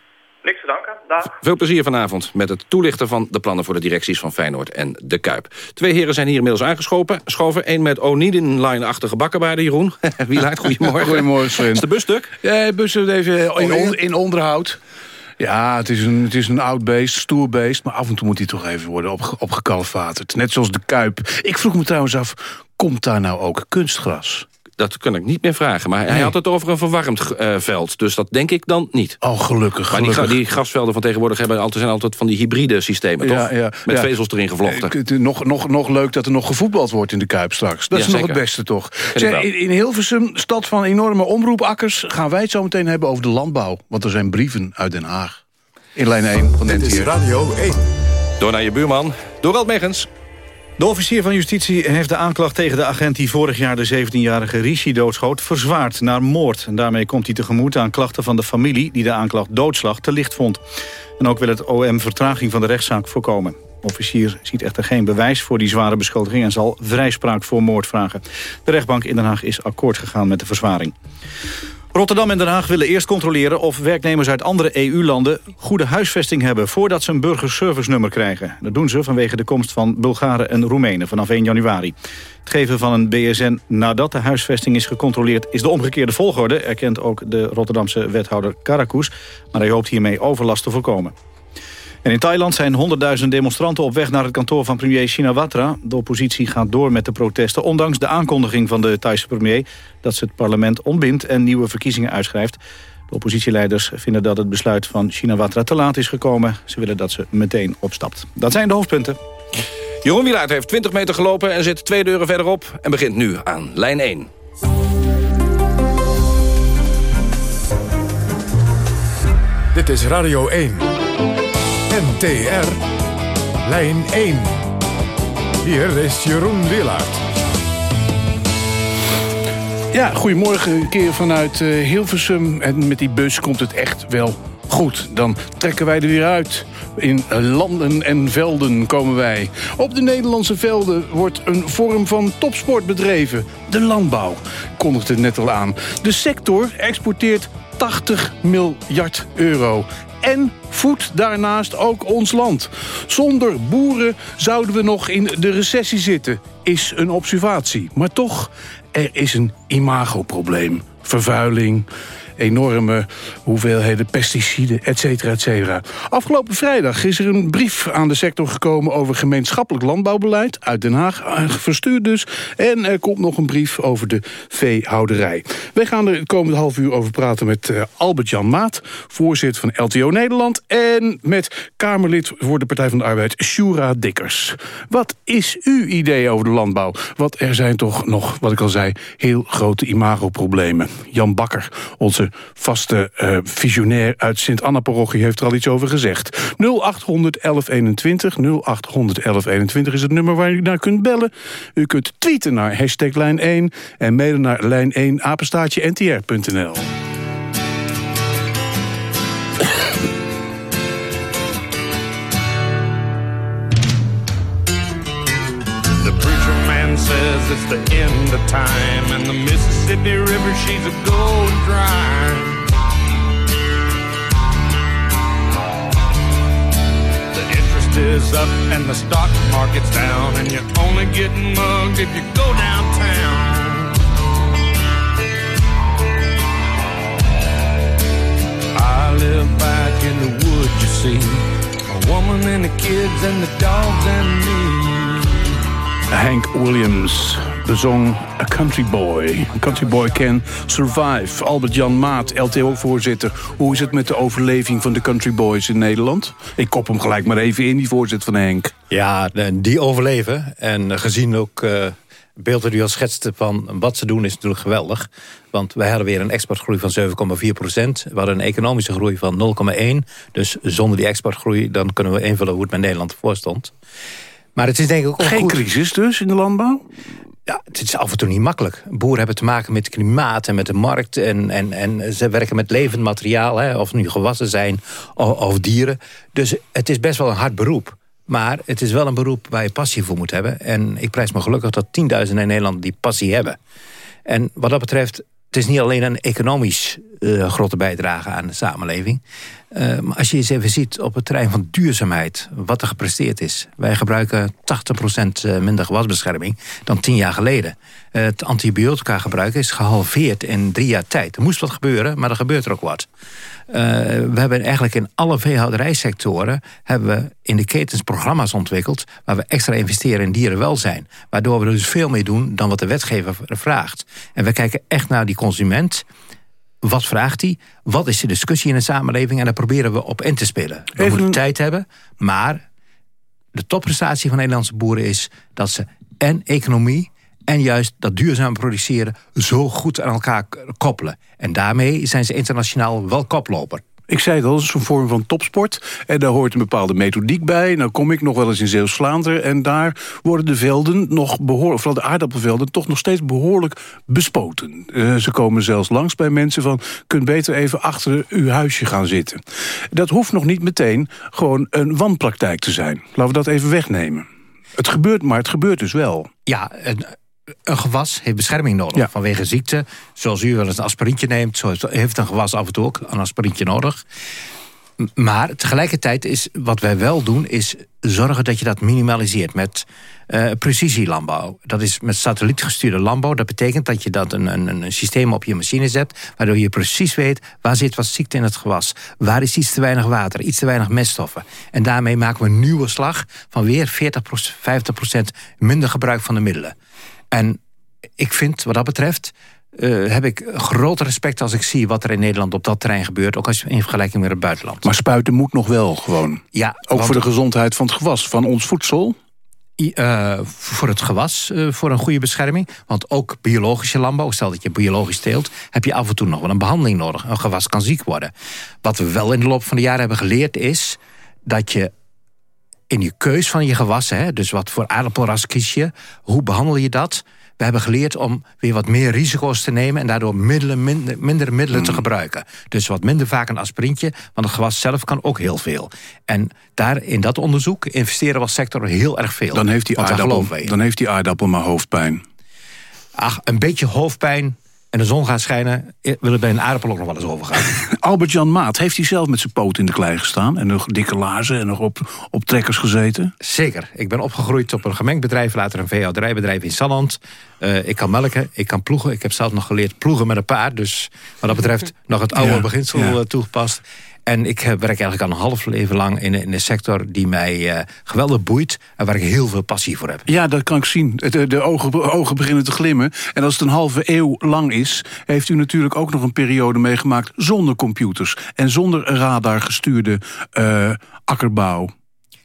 Niks te danken. Dag. Veel plezier vanavond met het toelichten van de plannen voor de directies van Feyenoord en De Kuip. Twee heren zijn hier inmiddels aangeschoven. Schoven, één met Onidin-line-achtige bakkenbaarden, Jeroen. Wie laat? Goedemorgen. Goedemorgen, Sven. Is de bus stuk? Ja, de bus is even in, on, in onderhoud. Ja, het is, een, het is een oud beest, stoer beest... maar af en toe moet hij toch even worden opge, opgekalfaterd. Net zoals de Kuip. Ik vroeg me trouwens af, komt daar nou ook kunstgras? Dat kan ik niet meer vragen. Maar hij had het over een verwarmd eh, veld. Dus dat denk ik dan niet. Oh, gelukkig. Maar die, gelukkig. die gasvelden van tegenwoordig hebben altijd, zijn altijd van die hybride systemen, toch? Met vezels erin gevlochten. Eh, het- nog, nog, nog leuk dat er nog gevoetbald wordt in de Kuip straks. Dat Ja, is nog zeker. het beste, toch? Zeg, in, in Hilversum, stad van enorme omroepakkers... gaan wij het zo meteen hebben over de landbouw. Want er zijn brieven uit Den Haag. In lijn 1 van de Dit is NTR. Radio 1. Door naar je buurman, Dorald Megens. De officier van justitie heeft de aanklacht tegen de agent... die vorig jaar de 17-jarige Rishi doodschoot, verzwaard naar moord. En daarmee komt hij tegemoet aan klachten van de familie... die de aanklacht doodslag te licht vond. En ook wil het OM vertraging van de rechtszaak voorkomen. De officier ziet echter geen bewijs voor die zware beschuldiging... en zal vrijspraak voor moord vragen. De rechtbank in Den Haag is akkoord gegaan met de verzwaring. Rotterdam en Den Haag willen eerst controleren of werknemers uit andere EU-landen goede huisvesting hebben voordat ze een burgerservice-nummer krijgen. Dat doen ze vanwege de komst van Bulgaren en Roemenen vanaf 1 januari. Het geven van een BSN nadat de huisvesting is gecontroleerd is de omgekeerde volgorde, erkent ook de Rotterdamse wethouder Karakus, maar hij hoopt hiermee overlast te voorkomen. En in Thailand zijn honderdduizend demonstranten op weg naar het kantoor van premier Shinawatra. De oppositie gaat door met de protesten, ondanks de aankondiging van de Thaise premier... dat ze het parlement ontbindt en nieuwe verkiezingen uitschrijft. De oppositieleiders vinden dat het besluit van Shinawatra te laat is gekomen. Ze willen dat ze meteen opstapt. Dat zijn de hoofdpunten. Jeroen Wielaert heeft 20 meter gelopen en zit twee deuren verderop... en begint nu aan lijn 1. Dit is Radio 1. NTR. Lijn 1. Hier is Jeroen Willaert. Ja, goedemorgen. Een keer vanuit eh, Hilversum. En met die bus komt het echt wel goed. Dan trekken wij er weer uit. In landen en velden komen wij. Op de Nederlandse velden wordt een vorm van topsport bedreven. De landbouw kondigt het net al aan. De sector exporteert 80 miljard euro. En voedt daarnaast ook ons land. Zonder boeren zouden we nog in de recessie zitten. Is een observatie. Maar toch, er is een imagoprobleem. Vervuiling, enorme hoeveelheden pesticiden, et cetera, et cetera. Afgelopen vrijdag is er een brief aan de sector gekomen... over gemeenschappelijk landbouwbeleid uit Den Haag, eh, verstuurd dus. En er komt nog een brief over de veehouderij. Wij gaan er het komende half uur over praten met eh, Albert-Jan Maat... voorzitter van LTO Nederland... en met Kamerlid voor de Partij van de Arbeid, Shura Dikkers. Wat is uw idee over de landbouw? Want er zijn toch nog, wat ik al zei, heel grote imagoproblemen. Jan Bakker, onze vaste eh, visionair uit Sint-Anna-parochie... heeft er al iets over gezegd. 0800 1121, 0800 1121 is het nummer waar u naar kunt bellen. U kunt tweeten naar hashtag lijn 1 en mailen naar lijn 1 apenstaatje ntr.nl. Man it's the end of time, and the Mississippi River, she's a going dry. The interest is up and the stock market's down, and you're only getting mugged if you go downtown. I live back in the woods, you see. A woman and the kids and the dogs and me. Hank Williams bezong A Country Boy. A Country Boy Can Survive. Albert-Jan Maat, LTO-voorzitter. Hoe is het met de overleving van de Country Boys in Nederland? Ik kop hem gelijk maar even in, die voorzitter van Henk. Ja, die overleven. En gezien ook uh, het beeld dat u al schetste van wat ze doen is natuurlijk geweldig. Want wij hadden weer een exportgroei van 7,4 procent. We hadden een economische groei van 0,1. Dus zonder die exportgroei dan kunnen we invullen hoe het met Nederland ervoor stond. Maar het is denk ik ook Geen goed. crisis dus in de landbouw? Ja, het is af en toe niet makkelijk. Boeren hebben te maken met het klimaat en met de markt. En, en, en ze werken met levend materiaal. Hè, of nu gewassen zijn of, of dieren. Dus het is best wel een hard beroep. Maar het is wel een beroep waar je passie voor moet hebben. En ik prijs me gelukkig dat tienduizenden in Nederland die passie hebben. En wat dat betreft, het is niet alleen een economisch uh, grote bijdrage aan de samenleving. Uh, maar als je eens even ziet op het terrein van duurzaamheid, wat er gepresteerd is. Wij gebruiken 80% minder gewasbescherming dan tien jaar geleden. Uh, het antibiotica gebruik is gehalveerd in drie jaar tijd. Er moest wat gebeuren, maar er gebeurt er ook wat. we hebben eigenlijk in alle veehouderijsectoren hebben we in de ketens programma's ontwikkeld... waar we extra investeren in dierenwelzijn. Waardoor we dus veel meer doen dan wat de wetgever vraagt. En we kijken echt naar die consument... Wat vraagt hij? Wat is de discussie in de samenleving? En daar proberen we op in te spelen. We Even- moeten tijd hebben, maar de topprestatie van Nederlandse boeren is... dat ze en economie en juist dat duurzaam produceren... zo goed aan elkaar koppelen. En daarmee zijn ze internationaal wel koploper. Ik zei het al, is een vorm van topsport. En daar hoort een bepaalde methodiek bij. Nou kom ik nog wel eens in Zeeuws-Vlaanderen... en daar worden de velden nog behoorlijk... vooral de aardappelvelden, toch nog steeds behoorlijk bespoten. Eh, ze komen zelfs langs bij mensen van... kunt beter even achter uw huisje gaan zitten. Dat hoeft nog niet meteen gewoon een wanpraktijk te zijn. Laten we dat even wegnemen. Het gebeurt, maar het gebeurt dus wel. Ja, een, gewas heeft bescherming nodig vanwege ziekte. Zoals u wel eens een aspirintje neemt... zo heeft een gewas af en toe ook een aspirintje nodig. Maar tegelijkertijd is wat wij wel doen... is zorgen dat je dat minimaliseert met eh, precisielandbouw. Dat is met satellietgestuurde landbouw. Dat betekent dat je dat een, een, een systeem op je machine zet... waardoor je precies weet waar zit wat ziekte in het gewas. Waar is iets te weinig water, iets te weinig meststoffen. En daarmee maken we een nieuwe slag... van weer 40, 50 procent minder gebruik van de middelen. En ik vind wat dat betreft... eh, heb ik groot respect als ik zie wat er in Nederland op dat terrein gebeurt. Ook als in vergelijking met het buitenland. Maar spuiten moet nog wel gewoon. Ja, Ook want- voor de gezondheid van het gewas, van ons voedsel. Eh, voor het gewas, eh, voor een goede bescherming. Want ook biologische landbouw, stel dat je biologisch teelt... heb je af en toe nog wel een behandeling nodig. Een gewas kan ziek worden. Wat we wel in de loop van de jaren hebben geleerd is... dat je in je keus van je gewassen... Hè, dus wat voor aardappelras kies je, hoe behandel je dat... We hebben geleerd om weer wat meer risico's te nemen... en daardoor middelen, minder, minder middelen te gebruiken. Dus wat minder vaak een aspirintje, want het gewas zelf kan ook heel veel. En daar in dat onderzoek investeren we als sector heel erg veel. Dan heeft die aardappel, dan heeft die aardappel maar hoofdpijn. Ach, een beetje hoofdpijn en de zon gaat schijnen... eh, wil het bij een aardappel ook nog wel eens overgaan. Albert-Jan Maat, heeft hij zelf met zijn poot in de klei gestaan... en nog dikke laarzen en nog op, op trekkers gezeten? Zeker. Ik ben opgegroeid op een gemengd bedrijf, later een veehouderijbedrijf in Salland. Eh, ik kan melken, ik kan ploegen. Ik heb zelf nog geleerd ploegen met een paard. Dus wat dat betreft nog het oude Ja, beginsel ja. eh, toegepast. En ik eh, werk eigenlijk al een half leven lang in, in een sector die mij eh, geweldig boeit... en waar ik heel veel passie voor heb. Ja, dat kan ik zien. De, de ogen, ogen beginnen te glimmen. En als het een halve eeuw lang is... heeft u natuurlijk ook nog een periode meegemaakt... zonder computers en zonder radar gestuurde eh, akkerbouw.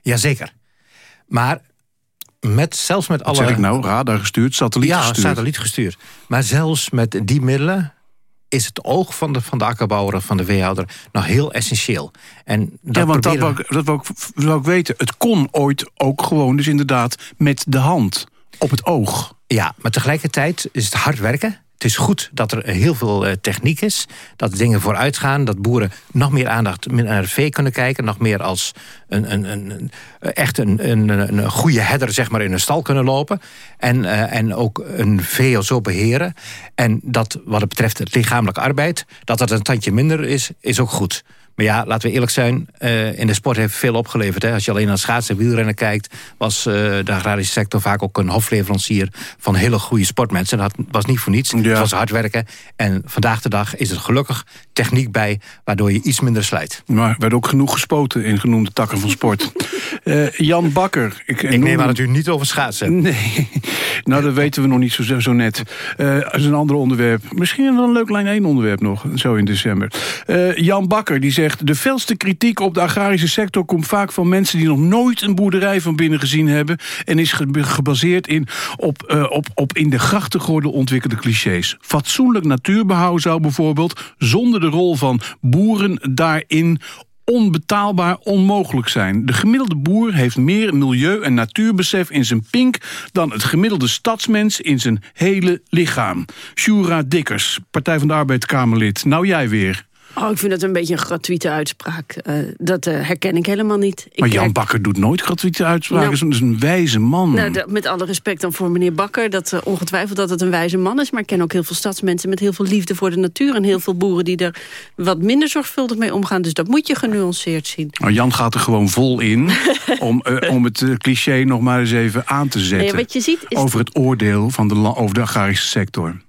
Jazeker. Maar met, zelfs met Wat alle... zeg ik nou? Radar gestuurd, satelliet ja, gestuurd. satelliet gestuurd. Maar zelfs met die middelen het oog van de, van de akkerbouwer of van de veehouder nog heel essentieel. En dat ja, want dat proberen- wou, ik, dat wou, ik, wou ik weten. Het kon ooit ook gewoon, dus inderdaad, met de hand op het oog. Ja, maar tegelijkertijd is het hard werken. Het is goed dat er heel veel eh, techniek is. Dat dingen vooruit gaan. Dat boeren nog meer aandacht naar het vee kunnen kijken. Nog meer als een, een, een, een- echt een, een, goede herder zeg maar, in een stal kunnen lopen. En, eh, en ook een vee zo beheren. En dat wat het betreft het lichamelijke arbeid... dat dat een tandje minder is, is ook goed. Maar ja, laten we eerlijk zijn, eh, in de sport heeft veel opgeleverd. Hè. Als je alleen naar schaatsen en wielrennen kijkt... was eh, de agrarische sector vaak ook een hofleverancier... van hele goede sportmensen. Dat was niet voor niets. Het was hard werken. En vandaag de dag is er gelukkig techniek bij... waardoor je iets minder slijt. Maar er werd ook genoeg gespoten in genoemde takken van sport. Eh, Jan Bakker. Ik, Ik neem aan dat u niet over schaatsen. Nee, nou dat weten we nog niet zo, zo net. Dat is een ander onderwerp. Misschien wel een leuk lijn 1 onderwerp nog, zo in december. Jan Bakker die zegt... de felste kritiek op de agrarische sector komt vaak van mensen... die nog nooit een boerderij van binnen gezien hebben... en is ge- gebaseerd in, op, eh, op, op in de grachtengordel ontwikkelde clichés. Fatsoenlijk natuurbehoud zou bijvoorbeeld... zonder de rol van boeren daarin onbetaalbaar onmogelijk zijn. De gemiddelde boer heeft meer milieu- en natuurbesef in zijn pink... dan het gemiddelde stadsmens in zijn hele lichaam. Shura Dikkers, Partij van de Arbeid Kamerlid. Nou jij weer. Oh, ik vind dat een beetje een gratuite uitspraak. Eh, dat eh, herken ik helemaal niet. Ik Maar Jan Bakker doet nooit gratuite uitspraken. Nou, Dat is een wijze man. Nou, dat- met alle respect dan voor meneer Bakker... dat eh, ongetwijfeld dat het een wijze man is... maar ik ken ook heel veel stadsmensen met heel veel liefde voor de natuur... en heel veel boeren die er wat minder zorgvuldig mee omgaan. Dus dat moet je genuanceerd zien. Jan gaat er gewoon vol in om, om het cliché nog maar eens even aan te zetten. Nee, wat je ziet is- Over het oordeel van de, over de agrarische sector.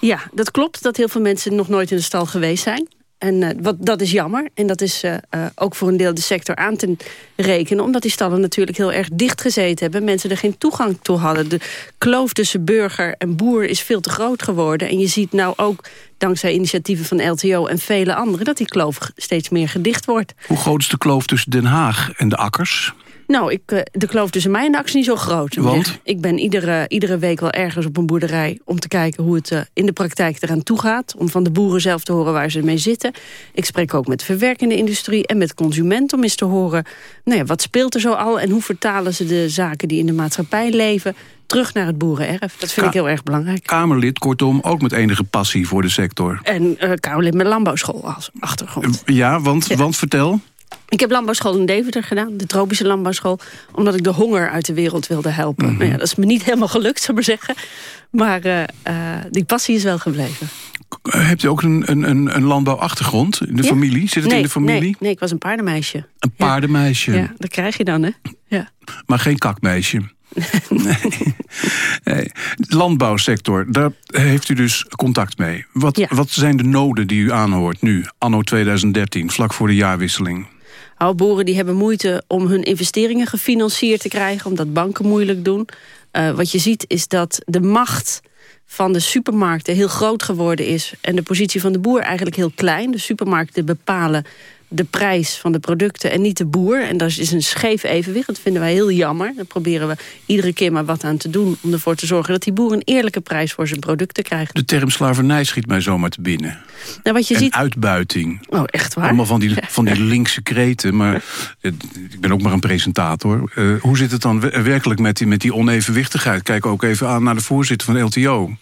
Ja, dat klopt dat heel veel mensen nog nooit in de stal geweest zijn. En eh, wat, dat is jammer. En dat is eh, eh, ook voor een deel de sector aan te rekenen. Omdat die stallen natuurlijk heel erg dicht gezeten hebben. Mensen er geen toegang toe hadden. De kloof tussen burger en boer is veel te groot geworden. En je ziet nou ook dankzij initiatieven van LTO en vele anderen... dat die kloof steeds meer gedicht wordt. Hoe groot is de kloof tussen Den Haag en de akkers? Nou, ik, eh, de kloof tussen mij en de actie niet zo groot. Want? Ik ben iedere, iedere week wel ergens op een boerderij... om te kijken hoe het eh, in de praktijk eraan toe gaat. Om van de boeren zelf te horen waar ze mee zitten. Ik spreek ook met de verwerkende industrie en met consumenten... om eens te horen nou ja, wat speelt er zo al... en hoe vertalen ze de zaken die in de maatschappij leven terug naar het boerenerf. Dat vind ik heel erg belangrijk. Kamerlid, kortom, ook met enige passie voor de sector. En uh, Kamerlid met landbouwschool als achtergrond. Ja, want, Ja. want vertel. Ik heb landbouwschool in Deventer gedaan, de tropische landbouwschool... omdat ik de honger uit de wereld wilde helpen. nou ja, dat is me niet helemaal gelukt, zou ik maar zeggen. Maar eh, eh, die passie is wel gebleven. Eh, Hebt u ook een, een, een, landbouwachtergrond in de Ja? familie? Zit het nee, in de familie? Nee, nee, ik was een paardenmeisje. Een paardenmeisje, Ja, dat krijg je dan, hè? Ja. maar geen kakmeisje. nee. Landbouwsector, daar heeft u dus contact mee. Wat, wat zijn de noden die u aanhoort nu, anno 2013, vlak voor de jaarwisseling? Boeren die hebben moeite om hun investeringen gefinancierd te krijgen... omdat banken moeilijk doen. Eh, wat je ziet is dat de macht van de supermarkten heel groot geworden is... en de positie van de boer eigenlijk heel klein. De supermarkten bepalen de prijs van de producten en niet de boer. En dat is een scheef evenwicht. Dat vinden wij heel jammer. Daar proberen we iedere keer maar wat aan te doen... om ervoor te zorgen dat die boer een eerlijke prijs voor zijn producten krijgt. De term slavernij schiet mij zomaar te binnen. Nou, wat je en ziet... uitbuiting. Oh, echt waar? Allemaal van die, van die linkse kreten. Maar eh, ik ben ook maar een presentator. Eh, hoe zit het dan we- werkelijk met die, met die onevenwichtigheid? Kijk ook even aan naar de voorzitter van de LTO.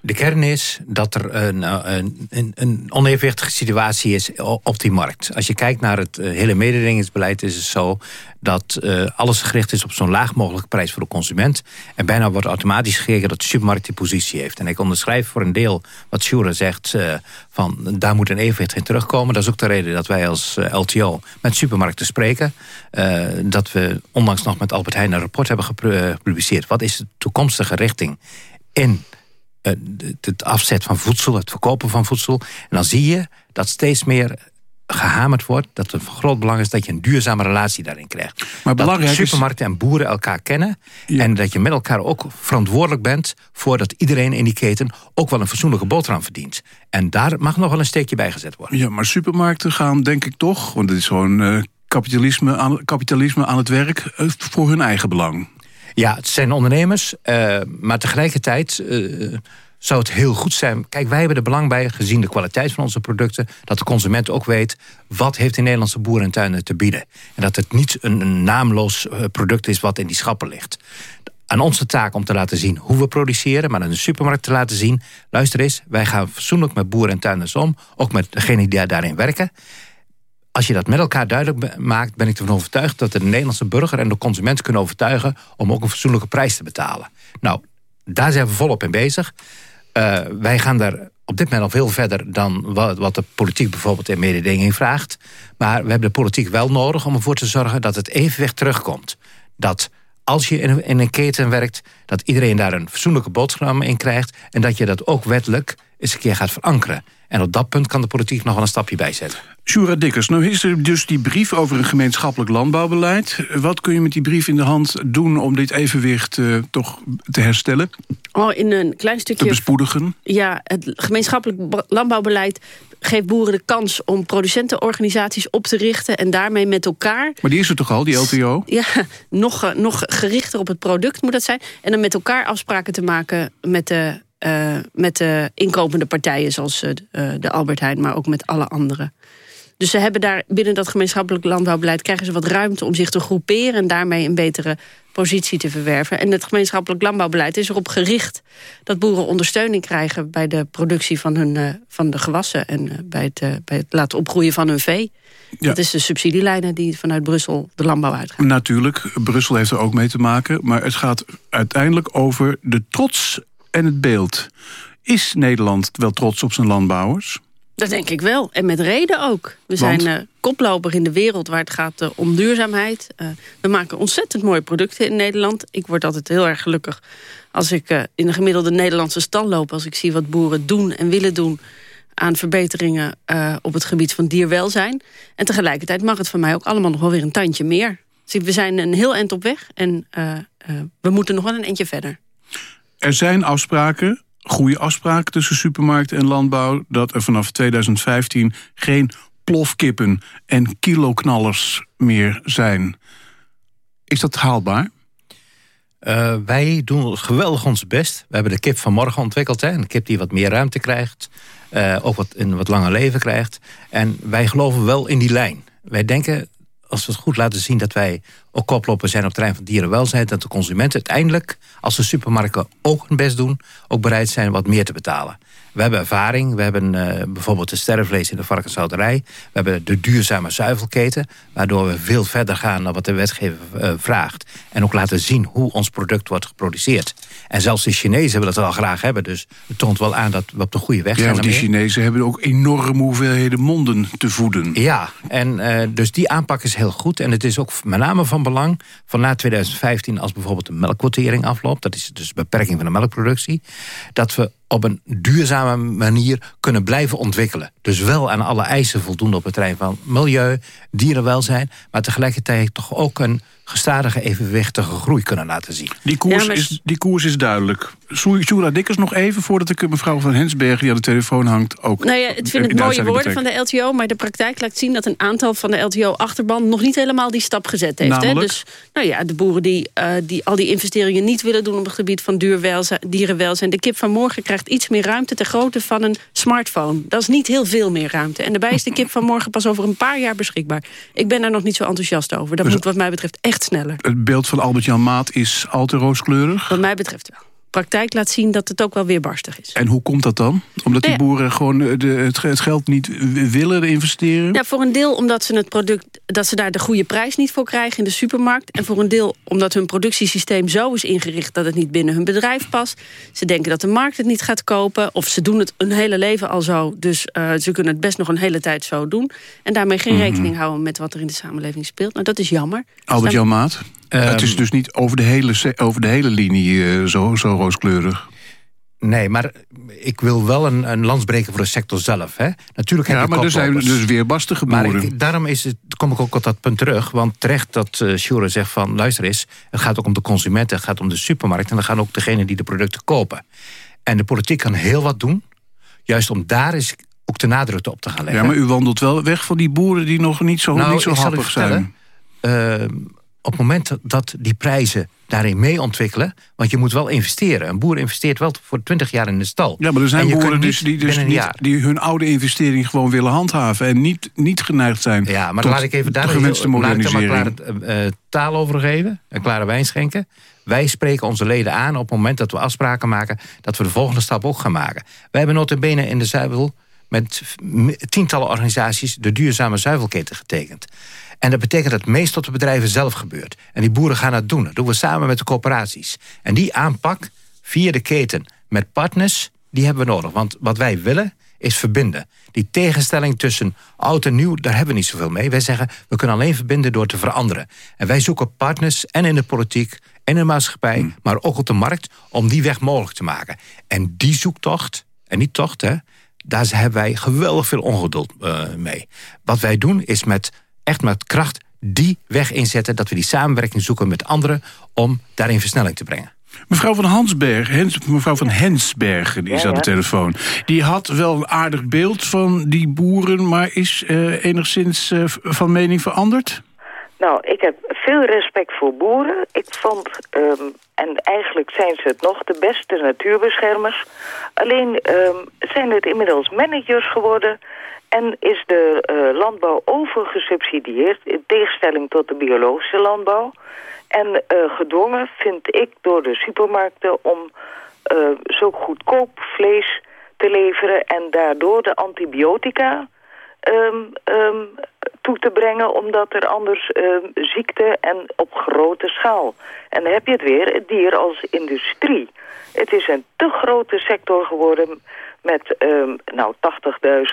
De kern is dat er een, eh, een, een, onevenwichtige situatie is op die markt. Als je kijkt naar het eh, hele mededingingsbeleid is het zo... dat eh, alles gericht is op zo'n laag mogelijke prijs voor de consument. En bijna wordt automatisch gekeken dat de supermarkt die positie heeft. En ik onderschrijf voor een deel wat Shura zegt... van daar moet een evenwicht in terugkomen. Dat is ook de reden dat wij als LTO met supermarkten spreken. Dat we onlangs nog met Albert Heijn een rapport hebben gepubliceerd. Wat is de toekomstige richting in het afzet van voedsel, het verkopen van voedsel. En dan zie je dat steeds meer gehamerd wordt... dat het van groot belang is dat je een duurzame relatie daarin krijgt. Maar dat belangrijk is- supermarkten en boeren elkaar kennen... en dat je met elkaar ook verantwoordelijk bent... voor dat iedereen in die keten ook wel een fatsoenlijke boterham verdient. En daar mag nog wel een steekje bij gezet worden. Ja, maar supermarkten gaan denk ik toch... want het is gewoon eh, kapitalisme, aan, kapitalisme aan het werk... eh, voor hun eigen belang. Ja, het zijn ondernemers, eh, maar tegelijkertijd eh, zou het heel goed zijn... Kijk, wij hebben er belang bij, gezien de kwaliteit van onze producten... dat de consument ook weet, wat heeft de Nederlandse boer en tuinen te bieden. En dat het niet een, een naamloos eh, product is wat in die schappen ligt. Aan onze taak om te laten zien hoe we produceren... maar aan de supermarkt te laten zien... luister eens, wij gaan fatsoenlijk met boeren en tuinders om... ook met degenen die daarin werken... Als je dat met elkaar duidelijk maakt, ben ik ervan overtuigd... dat de Nederlandse burger en de consument kunnen overtuigen... om ook een fatsoenlijke prijs te betalen. Nou, daar zijn we volop in bezig. Eh, wij gaan daar op dit moment al veel verder dan wat, de politiek bijvoorbeeld in mededinging vraagt. Maar we hebben de politiek wel nodig om ervoor te zorgen dat het evenwicht terugkomt. Dat als je in een, in een keten werkt, dat iedereen daar een fatsoenlijke boodschap in krijgt... en dat je dat ook wettelijk eens een keer gaat verankeren. En op dat punt kan de politiek nog wel een stapje bijzetten. Shura Dikkers, nou is er dus die brief over een gemeenschappelijk landbouwbeleid. Wat kun je met die brief in de hand doen om dit evenwicht eh, toch te herstellen? Oh, in een klein stukje... Te bespoedigen? Ja, het gemeenschappelijk landbouwbeleid geeft boeren de kans om producentenorganisaties op te richten... en daarmee met elkaar Maar die is er toch al, die LTO? ja, nog, eh, nog gerichter op het product moet dat zijn. En dan met elkaar afspraken te maken met de, eh, met de inkopende partijen... zoals de, de Albert Heijn, maar ook met alle anderen. Dus ze hebben daar binnen dat gemeenschappelijk landbouwbeleid... krijgen ze wat ruimte om zich te groeperen... en daarmee een betere positie te verwerven. En het gemeenschappelijk landbouwbeleid is erop gericht... dat boeren ondersteuning krijgen bij de productie van, hun, eh, van de gewassen... en eh, bij, het, eh, bij het laten opgroeien van hun vee. Ja. Dat is de subsidielijnen die vanuit Brussel de landbouw uitgaan. Natuurlijk, Brussel heeft er ook mee te maken. Maar het gaat uiteindelijk over de trots en het beeld. Is Nederland wel trots op zijn landbouwers? Dat denk ik wel. En met reden ook. We Want? zijn eh, koploper in de wereld waar het gaat eh, om duurzaamheid. Eh, we maken ontzettend mooie producten in Nederland. Ik word altijd heel erg gelukkig als ik in een gemiddelde Nederlandse stal loop. Als ik zie wat boeren doen en willen doen aan verbeteringen op het gebied van dierwelzijn. En tegelijkertijd mag het van mij ook allemaal nog wel weer een tandje meer. Dus we zijn een heel eind op weg en we moeten nog wel een eindje verder. Er zijn afspraken, goede afspraken tussen supermarkten en landbouw... dat er vanaf 2015 geen plofkippen en kiloknallers meer zijn. Is dat haalbaar? Uh, wij doen geweldig ons best. We hebben de kip van morgen ontwikkeld. Hè? Een kip die wat meer ruimte krijgt. Uh, ook wat, een wat langer leven krijgt. En wij geloven wel in die lijn. Wij denken, als we het goed laten zien... dat wij ook koplopen zijn op het terrein van dierenwelzijn... dat de consumenten uiteindelijk, als de supermarkten ook hun best doen... ook bereid zijn wat meer te betalen. We hebben ervaring. We hebben uh, bijvoorbeeld de sterrenvlees in de varkenshouderij. We hebben de duurzame zuivelketen. Waardoor we veel verder gaan dan wat de wetgever uh, vraagt. En ook laten zien hoe ons product wordt geproduceerd. En zelfs de Chinezen willen dat wel graag hebben. Dus het toont wel aan dat we op de goede weg ja, zijn. Ja, die Chinezen hebben ook enorme hoeveelheden monden te voeden. Ja, en uh, dus die aanpak is heel goed. En het is ook met name van belang van na 2015... als bijvoorbeeld de melkquotering afloopt. Dat is dus beperking van de melkproductie. Dat we op een duurzame manier kunnen blijven ontwikkelen. Dus wel aan alle eisen voldoen op het terrein van milieu, dierenwelzijn... maar tegelijkertijd toch ook een gestadige, evenwichtige groei kunnen laten zien. Die koers, ja, is, die koers is duidelijk. Shura Dikkers nog even, voordat ik mevrouw van Hensberg... die aan de telefoon hangt, ook... Nou ja, het vind het mooie woorden van de LTO... maar de praktijk laat zien dat een aantal van de LTO-achterban... nog niet helemaal die stap gezet heeft. Hè? Dus nou ja, de boeren die, uh, die al die investeringen niet willen doen... op het gebied van duurwelzijn, dierenwelzijn. De kip van morgen krijgt iets meer ruimte ter grootte van een smartphone. Dat is niet heel veel meer ruimte. En daarbij is de kip van morgen pas over een paar jaar beschikbaar. Ik ben daar nog niet zo enthousiast over. Dat dus moet wat mij betreft echt sneller. Het beeld van Albert-Jan Maat is al te rooskleurig? Wat mij betreft wel praktijk laat zien dat het ook wel weer barstig is. En hoe komt dat dan? Omdat die ja. boeren gewoon de, het, geld niet willen investeren? Ja, voor een deel omdat ze het product dat ze daar de goede prijs niet voor krijgen in de supermarkt. En voor een deel omdat hun productiesysteem zo is ingericht dat het niet binnen hun bedrijf past. Ze denken dat de markt het niet gaat kopen. Of ze doen het een hele leven al zo. Dus uh, ze kunnen het best nog een hele tijd zo doen. En daarmee geen mm -hmm. rekening houden met wat er in de samenleving speelt. Nou, dat is jammer. Albert Jan Maat? Um, het is dus niet over de hele, over de hele linie uh, zo, zo rooskleurig. Nee, maar ik wil wel een, een lans breken voor de sector zelf. Hè? Natuurlijk heb ja, je maar er zijn dus weer bastige boeren. Maar ik, daarom is het, kom ik ook op dat punt terug. Want terecht dat uh, Shure zegt van... luister eens, het gaat ook om de consumenten, het gaat om de supermarkt... en dan gaan ook degenen die de producten kopen. En de politiek kan heel wat doen. Juist om daar is ook de nadruk op te gaan leggen. Ja, maar u wandelt wel weg van die boeren die nog niet zo, nou, niet zo happig zijn. Uh, op het moment dat die prijzen daarin mee ontwikkelen... want je moet wel investeren. Een boer investeert wel voor 20 jaar in de stal. Ja, maar er zijn boeren dus die, dus niet, die hun oude investering gewoon willen handhaven... en niet, niet geneigd zijn Ja, maar laat ik even daar de gewenste modernisering. Laat ik klare uh, taal over geven, een klare wijn schenken. Wij spreken onze leden aan op het moment dat we afspraken maken... dat we de volgende stap ook gaan maken. Wij hebben notabene in de zuivel met tientallen organisaties... de duurzame zuivelketen getekend. En dat betekent dat het meest tot de bedrijven zelf gebeurt. En die boeren gaan dat doen. Dat doen we samen met de corporaties. En die aanpak via de keten met partners, die hebben we nodig. Want wat wij willen is verbinden. Die tegenstelling tussen oud en nieuw, daar hebben we niet zoveel mee. Wij zeggen, we kunnen alleen verbinden door te veranderen. En wij zoeken partners en in de politiek en in de maatschappij... Hmm. maar ook op de markt, om die weg mogelijk te maken. En die zoektocht, en die tocht, hè, daar hebben wij geweldig veel ongeduld uh, mee. Wat wij doen is met echt met kracht die weg inzetten... dat we die samenwerking zoeken met anderen om daarin versnelling te brengen. Mevrouw van Hansberg, Hens, mevrouw van Hensbergen, die is ja, aan de telefoon. Die had wel een aardig beeld van die boeren... maar is uh, enigszins uh, van mening veranderd? Nou, ik heb veel respect voor boeren. Ik vond, um, en eigenlijk zijn ze het nog, de beste natuurbeschermers. Alleen um, zijn het inmiddels managers geworden en is de uh, landbouw overgesubsidieerd... in tegenstelling tot de biologische landbouw. En uh, gedwongen, vind ik, door de supermarkten... om uh, zo goedkoop vlees te leveren... en daardoor de antibiotica um, um, toe te brengen... omdat er anders um, ziekte en op grote schaal... en dan heb je het weer, het dier als industrie. Het is een te grote sector geworden met um, nou,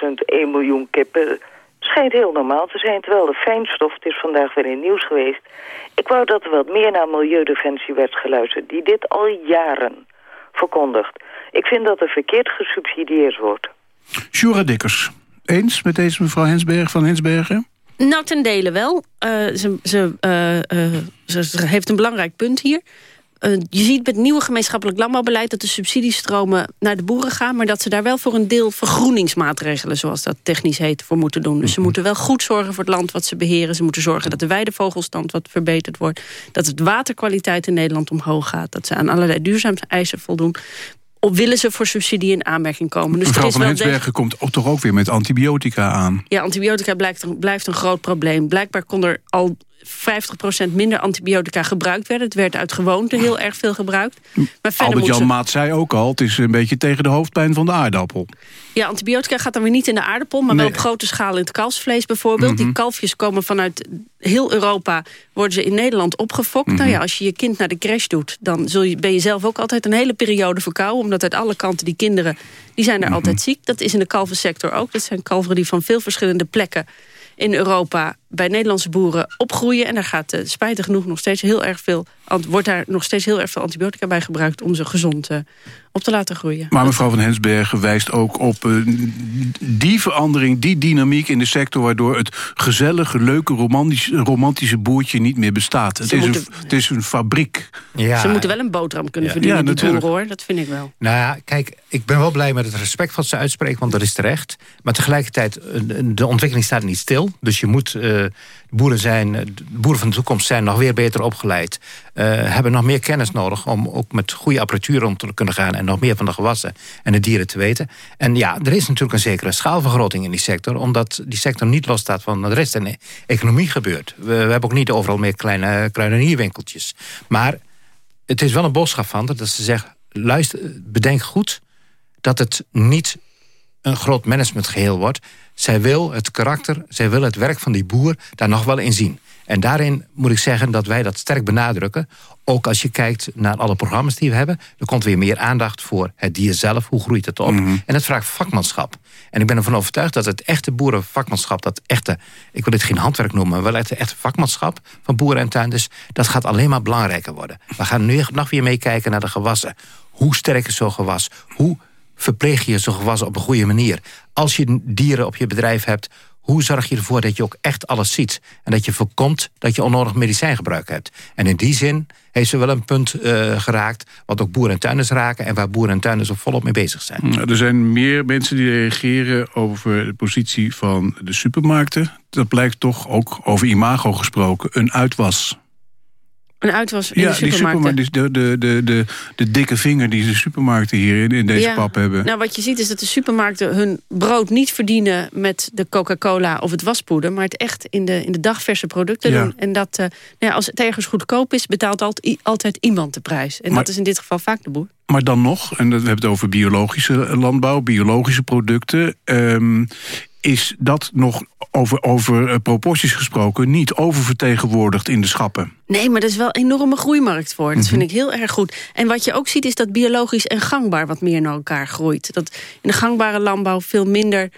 80.000, 1 miljoen kippen. Schijnt heel normaal te zijn, terwijl de fijnstof, het is vandaag weer in nieuws geweest. Ik wou dat er wat meer naar Milieudefensie werd geluisterd, die dit al jaren verkondigt. Ik vind dat er verkeerd gesubsidieerd wordt. Shura Dikkers, eens met deze mevrouw Hensberg van Hensbergen? Nou, ten dele wel. Uh, ze, ze, uh, uh, ze, heeft een belangrijk punt hier. Je ziet met het nieuwe gemeenschappelijk landbouwbeleid... dat de subsidiestromen naar de boeren gaan... maar dat ze daar wel voor een deel vergroeningsmaatregelen... zoals dat technisch heet, voor moeten doen. Dus ze moeten wel goed zorgen voor het land wat ze beheren. Ze moeten zorgen dat de weidevogelstand wat verbeterd wordt. Dat het waterkwaliteit in Nederland omhoog gaat. Dat ze aan allerlei duurzaamheisen voldoen of willen ze voor subsidie in aanmerking komen. Dus Mevrouw van Hensbergen komt ook toch ook weer met antibiotica aan. Ja, antibiotica blijkt, blijft een groot probleem. Blijkbaar kon er al 50% minder antibiotica gebruikt werden. Het werd uit gewoonte heel erg veel gebruikt. Maar Albert-Jan Maat zei ook al, het is een beetje tegen de hoofdpijn van de aardappel. Ja, antibiotica gaat dan weer niet in de aardappel... maar wel op grote schaal in het kalfsvlees bijvoorbeeld. Die mhm. kalfjes komen vanuit heel Europa, worden ze in Nederland opgefokt. Nou ja, mhm. als je je kind naar de crash doet... dan zul je, ben je zelf ook altijd een hele periode verkouden... omdat uit alle kanten die kinderen, die zijn er mhm. altijd ziek. Dat is in de kalvensector ook. Dat zijn kalveren die van veel verschillende plekken in Europa bij Nederlandse boeren opgroeien. En daar gaat uh, spijtig genoeg nog steeds heel erg veel, wordt daar nog steeds heel erg veel antibiotica bij gebruikt om ze gezond uh, op te laten groeien. Maar mevrouw van Hensbergen wijst ook op uh, die verandering, die dynamiek in de sector... waardoor het gezellige, leuke, romantische, romantische boertje niet meer bestaat. Het is, een, het is een fabriek. Ja. Ze moeten wel een boterham kunnen ja. verdienen, ja, die boeren, hoor. Dat vind ik wel. Nou ja, kijk, ik ben wel blij met het respect wat ze uitspreken... want dat is terecht. Maar tegelijkertijd, de ontwikkeling staat niet stil. Dus je moet boeren, zijn, de boeren van de toekomst zijn nog weer beter opgeleid. Uh, hebben nog meer kennis nodig om ook met goede apparatuur om te kunnen gaan... en nog meer van de gewassen en de dieren te weten. En ja, er is natuurlijk een zekere schaalvergroting in die sector... omdat die sector niet losstaat van de rest en de economie gebeurt. We, we hebben ook niet overal meer kleine kruidenierwinkeltjes. Maar het is wel een boodschap van dat ze zeggen... luister, bedenk goed dat het niet een groot managementgeheel wordt. Zij wil het karakter, zij wil het werk van die boer daar nog wel in zien. En daarin moet ik zeggen dat wij dat sterk benadrukken. Ook als je kijkt naar alle programma's die we hebben. Er komt weer meer aandacht voor het dier zelf. Hoe groeit het op? Mhm. En het vraagt vakmanschap. En ik ben ervan overtuigd dat het echte boerenvakmanschap... dat echte, ik wil dit geen handwerk noemen... maar wel het echte vakmanschap van boeren en tuinders... dat gaat alleen maar belangrijker worden. We gaan nu nog weer meekijken naar de gewassen. Hoe sterk is zo'n gewas? Hoe verpleeg je zo'n gewas op een goede manier? Als je dieren op je bedrijf hebt, hoe zorg je ervoor dat je ook echt alles ziet? En dat je voorkomt dat je onnodig medicijngebruik hebt. En in die zin heeft ze wel een punt uh, geraakt... wat ook boeren en tuinders raken... en waar boeren en tuinders ook volop mee bezig zijn. Er zijn meer mensen die reageren over de positie van de supermarkten. Dat blijkt toch ook over imago gesproken een uitwas een uitwas in ja, de supermarkten. Die supermarkt, de, de, de, de, dikke vinger die de supermarkten hier in, in deze pap hebben. Nou, wat je ziet is dat de supermarkten hun brood niet verdienen... met de Coca-Cola of het waspoeder... maar het echt in de, in de dagverse producten doen. En dat, uh, nou ja, als het ergens goedkoop is... betaalt altijd, altijd iemand de prijs. En dat is in dit geval vaak de boer. Maar dan nog, en we hebben het over biologische landbouw... biologische producten... Um, is dat nog over, over uh, proporties gesproken... niet oververtegenwoordigd in de schappen. Nee, maar dat is wel een enorme groeimarkt voor. Dat mhm. vind ik heel erg goed. En wat je ook ziet is dat biologisch en gangbaar wat meer naar elkaar groeit. Dat in de gangbare landbouw veel minder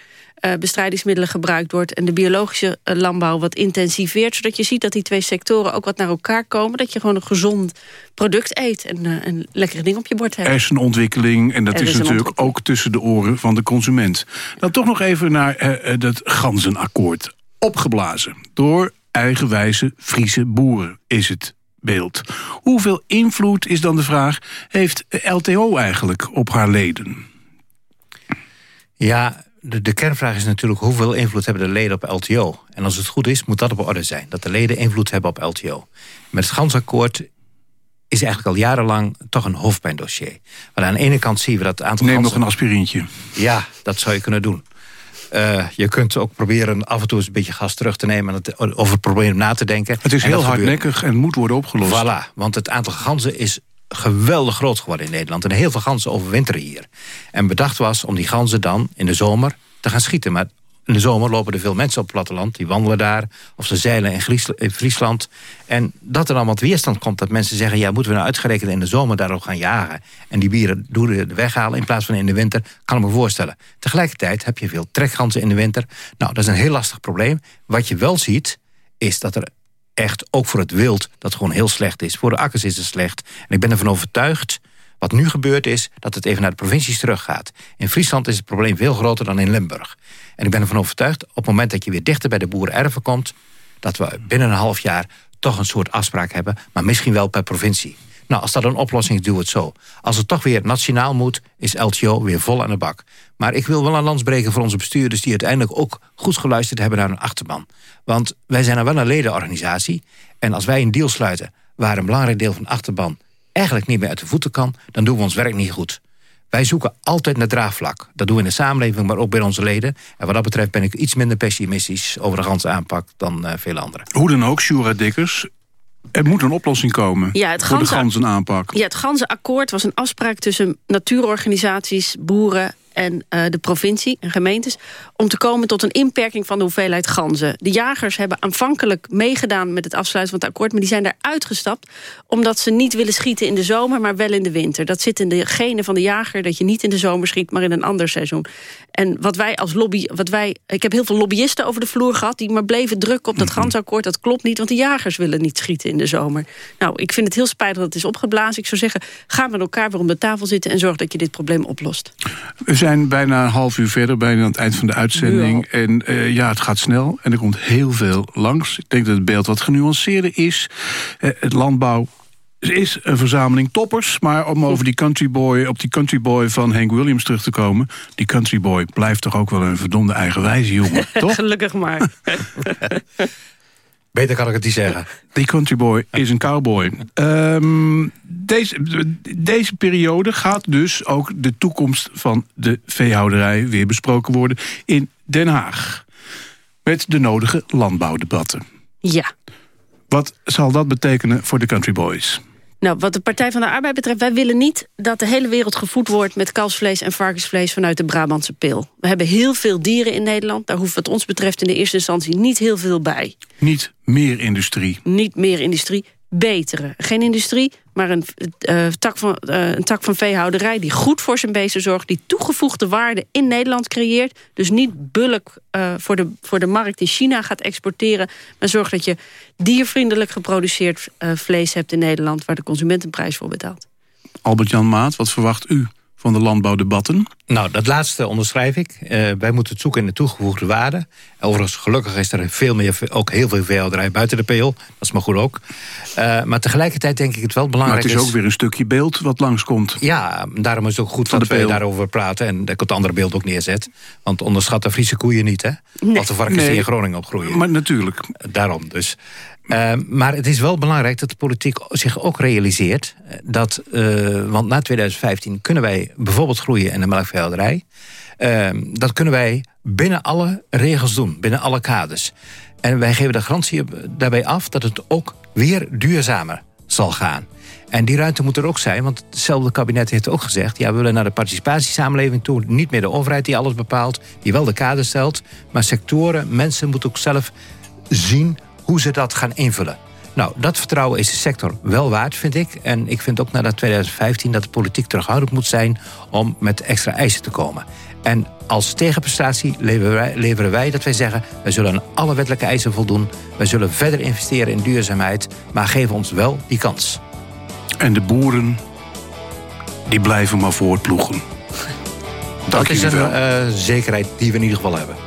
bestrijdingsmiddelen gebruikt wordt... en de biologische uh, landbouw wat intensiveert... zodat je ziet dat die twee sectoren ook wat naar elkaar komen... dat je gewoon een gezond product eet en uh, een lekkere ding op je bord hebt. Er is een ontwikkeling en dat is, is natuurlijk ook tussen de oren van de consument. Dan toch nog even naar dat ganzenakkoord. Opgeblazen door eigenwijze Friese boeren is het beeld. Hoeveel invloed, is dan de vraag, heeft LTO eigenlijk op haar leden? Ja, de, de, kernvraag is natuurlijk hoeveel invloed hebben de leden op LTO. En als het goed is, moet dat op orde zijn. Dat de leden invloed hebben op LTO. Met het gansakkoord is eigenlijk al jarenlang toch een hoofdpijndossier. Maar aan de ene kant zien we dat het aantal Neem nog een aspirintje. Ja, dat zou je kunnen doen. Uh, je kunt ook proberen af en toe eens een beetje gas terug te nemen... en over het probleem na te denken. Het is heel hardnekkig en moet worden opgelost. Voilà, want het aantal ganzen is geweldig groot geworden in Nederland. En heel veel ganzen overwinteren hier. En bedacht was om die ganzen dan in de zomer te gaan schieten. Maar in de zomer lopen er veel mensen op het platteland. Die wandelen daar. Of ze zeilen in, Friesland. En dat er dan wat weerstand komt. Dat mensen zeggen, ja, moeten we nou uitgerekend in de zomer daarop gaan jagen. En die bieren door de weg halen in plaats van in de winter. Kan ik me voorstellen. Tegelijkertijd heb je veel trekganzen in de winter. Nou, dat is een heel lastig probleem. Wat je wel ziet, is dat er echt ook voor het wild dat gewoon heel slecht is. Voor de akkers is het slecht. En ik ben ervan overtuigd Wat nu gebeurt is dat het even naar de provincies teruggaat. In Friesland is het probleem veel groter dan in Limburg. En ik ben ervan overtuigd, op het moment dat je weer dichter bij de boerenerven komt... dat we binnen een half jaar toch een soort afspraak hebben... maar misschien wel per provincie. Nou, als dat een oplossing is, doe het zo. Als het toch weer nationaal moet, is LTO weer vol aan de bak. Maar ik wil wel een lans breken voor onze bestuurders... die uiteindelijk ook goed geluisterd hebben naar hun achterban. Want wij zijn er wel een ledenorganisatie. En als wij een deal sluiten waar een belangrijk deel van de achterban... eigenlijk niet meer uit de voeten kan, dan doen we ons werk niet goed. Wij zoeken altijd naar draagvlak. Dat doen we in de samenleving, maar ook bij onze leden. En wat dat betreft ben ik iets minder pessimistisch... over de ganse aanpak dan uh, vele anderen. Hoe dan ook, Shura Dikkers... Er moet een oplossing komen ja, het voor de ganzenaanpak. Ja, het ganzenakkoord was een afspraak tussen natuurorganisaties, boeren en uh, de provincie en gemeentes... om te komen tot een inperking van de hoeveelheid ganzen. De jagers hebben aanvankelijk meegedaan met het afsluiten van het akkoord... maar die zijn daar uitgestapt omdat ze niet willen schieten in de zomer... maar wel in de winter. Dat zit in de genen van de jager dat je niet in de zomer schiet... maar in een ander seizoen. En wat wij als lobby... Wat wij, ik heb heel veel lobbyisten over de vloer gehad... die maar bleven drukken op dat mm gansakkoord. Dat klopt niet, want de jagers willen niet schieten in de zomer. Nou, ik vind het heel spijtig dat het is opgeblazen. Ik zou zeggen, ga met elkaar weer om de tafel zitten... en zorg dat je dit probleem oplost. We zijn bijna een half uur verder, bijna aan het eind van de uitzending. En uh, ja, het gaat snel en er komt heel veel langs. Ik denk dat het beeld wat genuanceerder is. Uh, het landbouw is een verzameling toppers. Maar om over die country boy, op die country boy van Hank Williams terug te komen... die country boy blijft toch ook wel een verdomde eigenwijze jongen, toch? Gelukkig maar. Beter kan ik het niet zeggen. Die country boy is een cowboy. Um, deze, deze periode gaat dus ook de toekomst van de veehouderij... weer besproken worden in Den Haag. Met de nodige landbouwdebatten. Ja. Wat zal dat betekenen voor de country boys? Nou, wat de Partij van de Arbeid betreft... wij willen niet dat de hele wereld gevoed wordt... met kalfsvlees en varkensvlees vanuit de Brabantse pil. We hebben heel veel dieren in Nederland. Daar hoeft wat ons betreft in de eerste instantie niet heel veel bij. Niet meer industrie. Niet meer industrie betere. Geen industrie, maar een, uh, tak van, uh, een tak van veehouderij... die goed voor zijn beesten zorgt, die toegevoegde waarde in Nederland creëert. Dus niet bulk uh, voor, de, voor de markt in China gaat exporteren... maar zorgt dat je diervriendelijk geproduceerd vlees hebt in Nederland... waar de consument een prijs voor betaalt. Albert-Jan Maat, wat verwacht u van de landbouwdebatten? Nou, dat laatste onderschrijf ik. Uh, wij moeten het zoeken in de toegevoegde waarde. Overigens, gelukkig is er veel meer, ook heel veel veehouderij buiten de peel. Dat is maar goed ook. Uh, maar tegelijkertijd denk ik het wel belangrijk Maar het is ook weer een stukje beeld wat langskomt. Ja, daarom is het ook goed dat we daarover praten. En dat ik het andere beeld ook neerzet. Want onderschat de Friese koeien niet, hè? Nee. Of de varkens nee. die in Groningen opgroeien. Maar natuurlijk. Daarom dus. Uh, maar het is wel belangrijk dat de politiek zich ook realiseert... dat, uh, want na 2015 kunnen wij bijvoorbeeld groeien in de melkveehouderij. Uh, dat kunnen wij binnen alle regels doen, binnen alle kaders. En wij geven de garantie daarbij af dat het ook weer duurzamer zal gaan. En die ruimte moet er ook zijn, want hetzelfde kabinet heeft ook gezegd... ja, we willen naar de participatiesamenleving toe. Niet meer de overheid die alles bepaalt, die wel de kaders stelt... maar sectoren, mensen moeten ook zelf zien hoe ze dat gaan invullen. Nou, dat vertrouwen is de sector wel waard, vind ik. En ik vind ook na 2015 dat de politiek terughoudend moet zijn... om met extra eisen te komen. En als tegenprestatie leveren wij, leveren wij dat wij zeggen... wij zullen aan alle wettelijke eisen voldoen. Wij zullen verder investeren in duurzaamheid. Maar geven ons wel die kans. En de boeren, die blijven maar voortploegen. Dat is een uh, zekerheid die we in ieder geval hebben.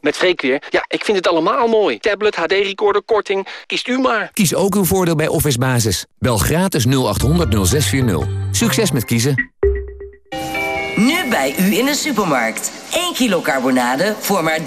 Met Freek weer. Ja, ik vind het allemaal mooi. Tablet, HD-recorder, korting. Kiest u maar. Kies ook uw voordeel bij Office Basis. Bel gratis 0800 0640. Succes met kiezen. Nu bij u in de supermarkt. 1 kilo carbonade voor maar 3,99.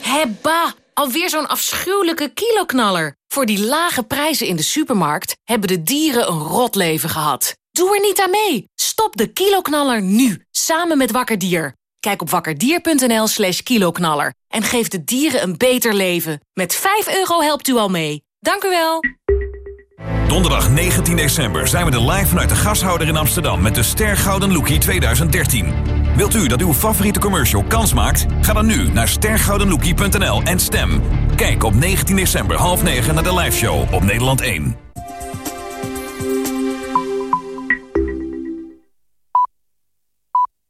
Hebba, alweer zo'n afschuwelijke kiloknaller. Voor die lage prijzen in de supermarkt hebben de dieren een rot leven gehad. Doe er niet aan mee. Stop de kiloknaller nu, samen met Wakker Dier. Kijk op wakkerdier.nl slash kiloknaller en geef de dieren een beter leven. Met 5 euro helpt u al mee. Dank u wel. Donderdag 19 december zijn we er live vanuit de gashouder in Amsterdam... met de Ster Gouden Lookie 2013. Wilt u dat uw favoriete commercial kans maakt? Ga dan nu naar stergoudenlookie.nl en stem. Kijk op 19 december half 9 naar de liveshow op Nederland 1.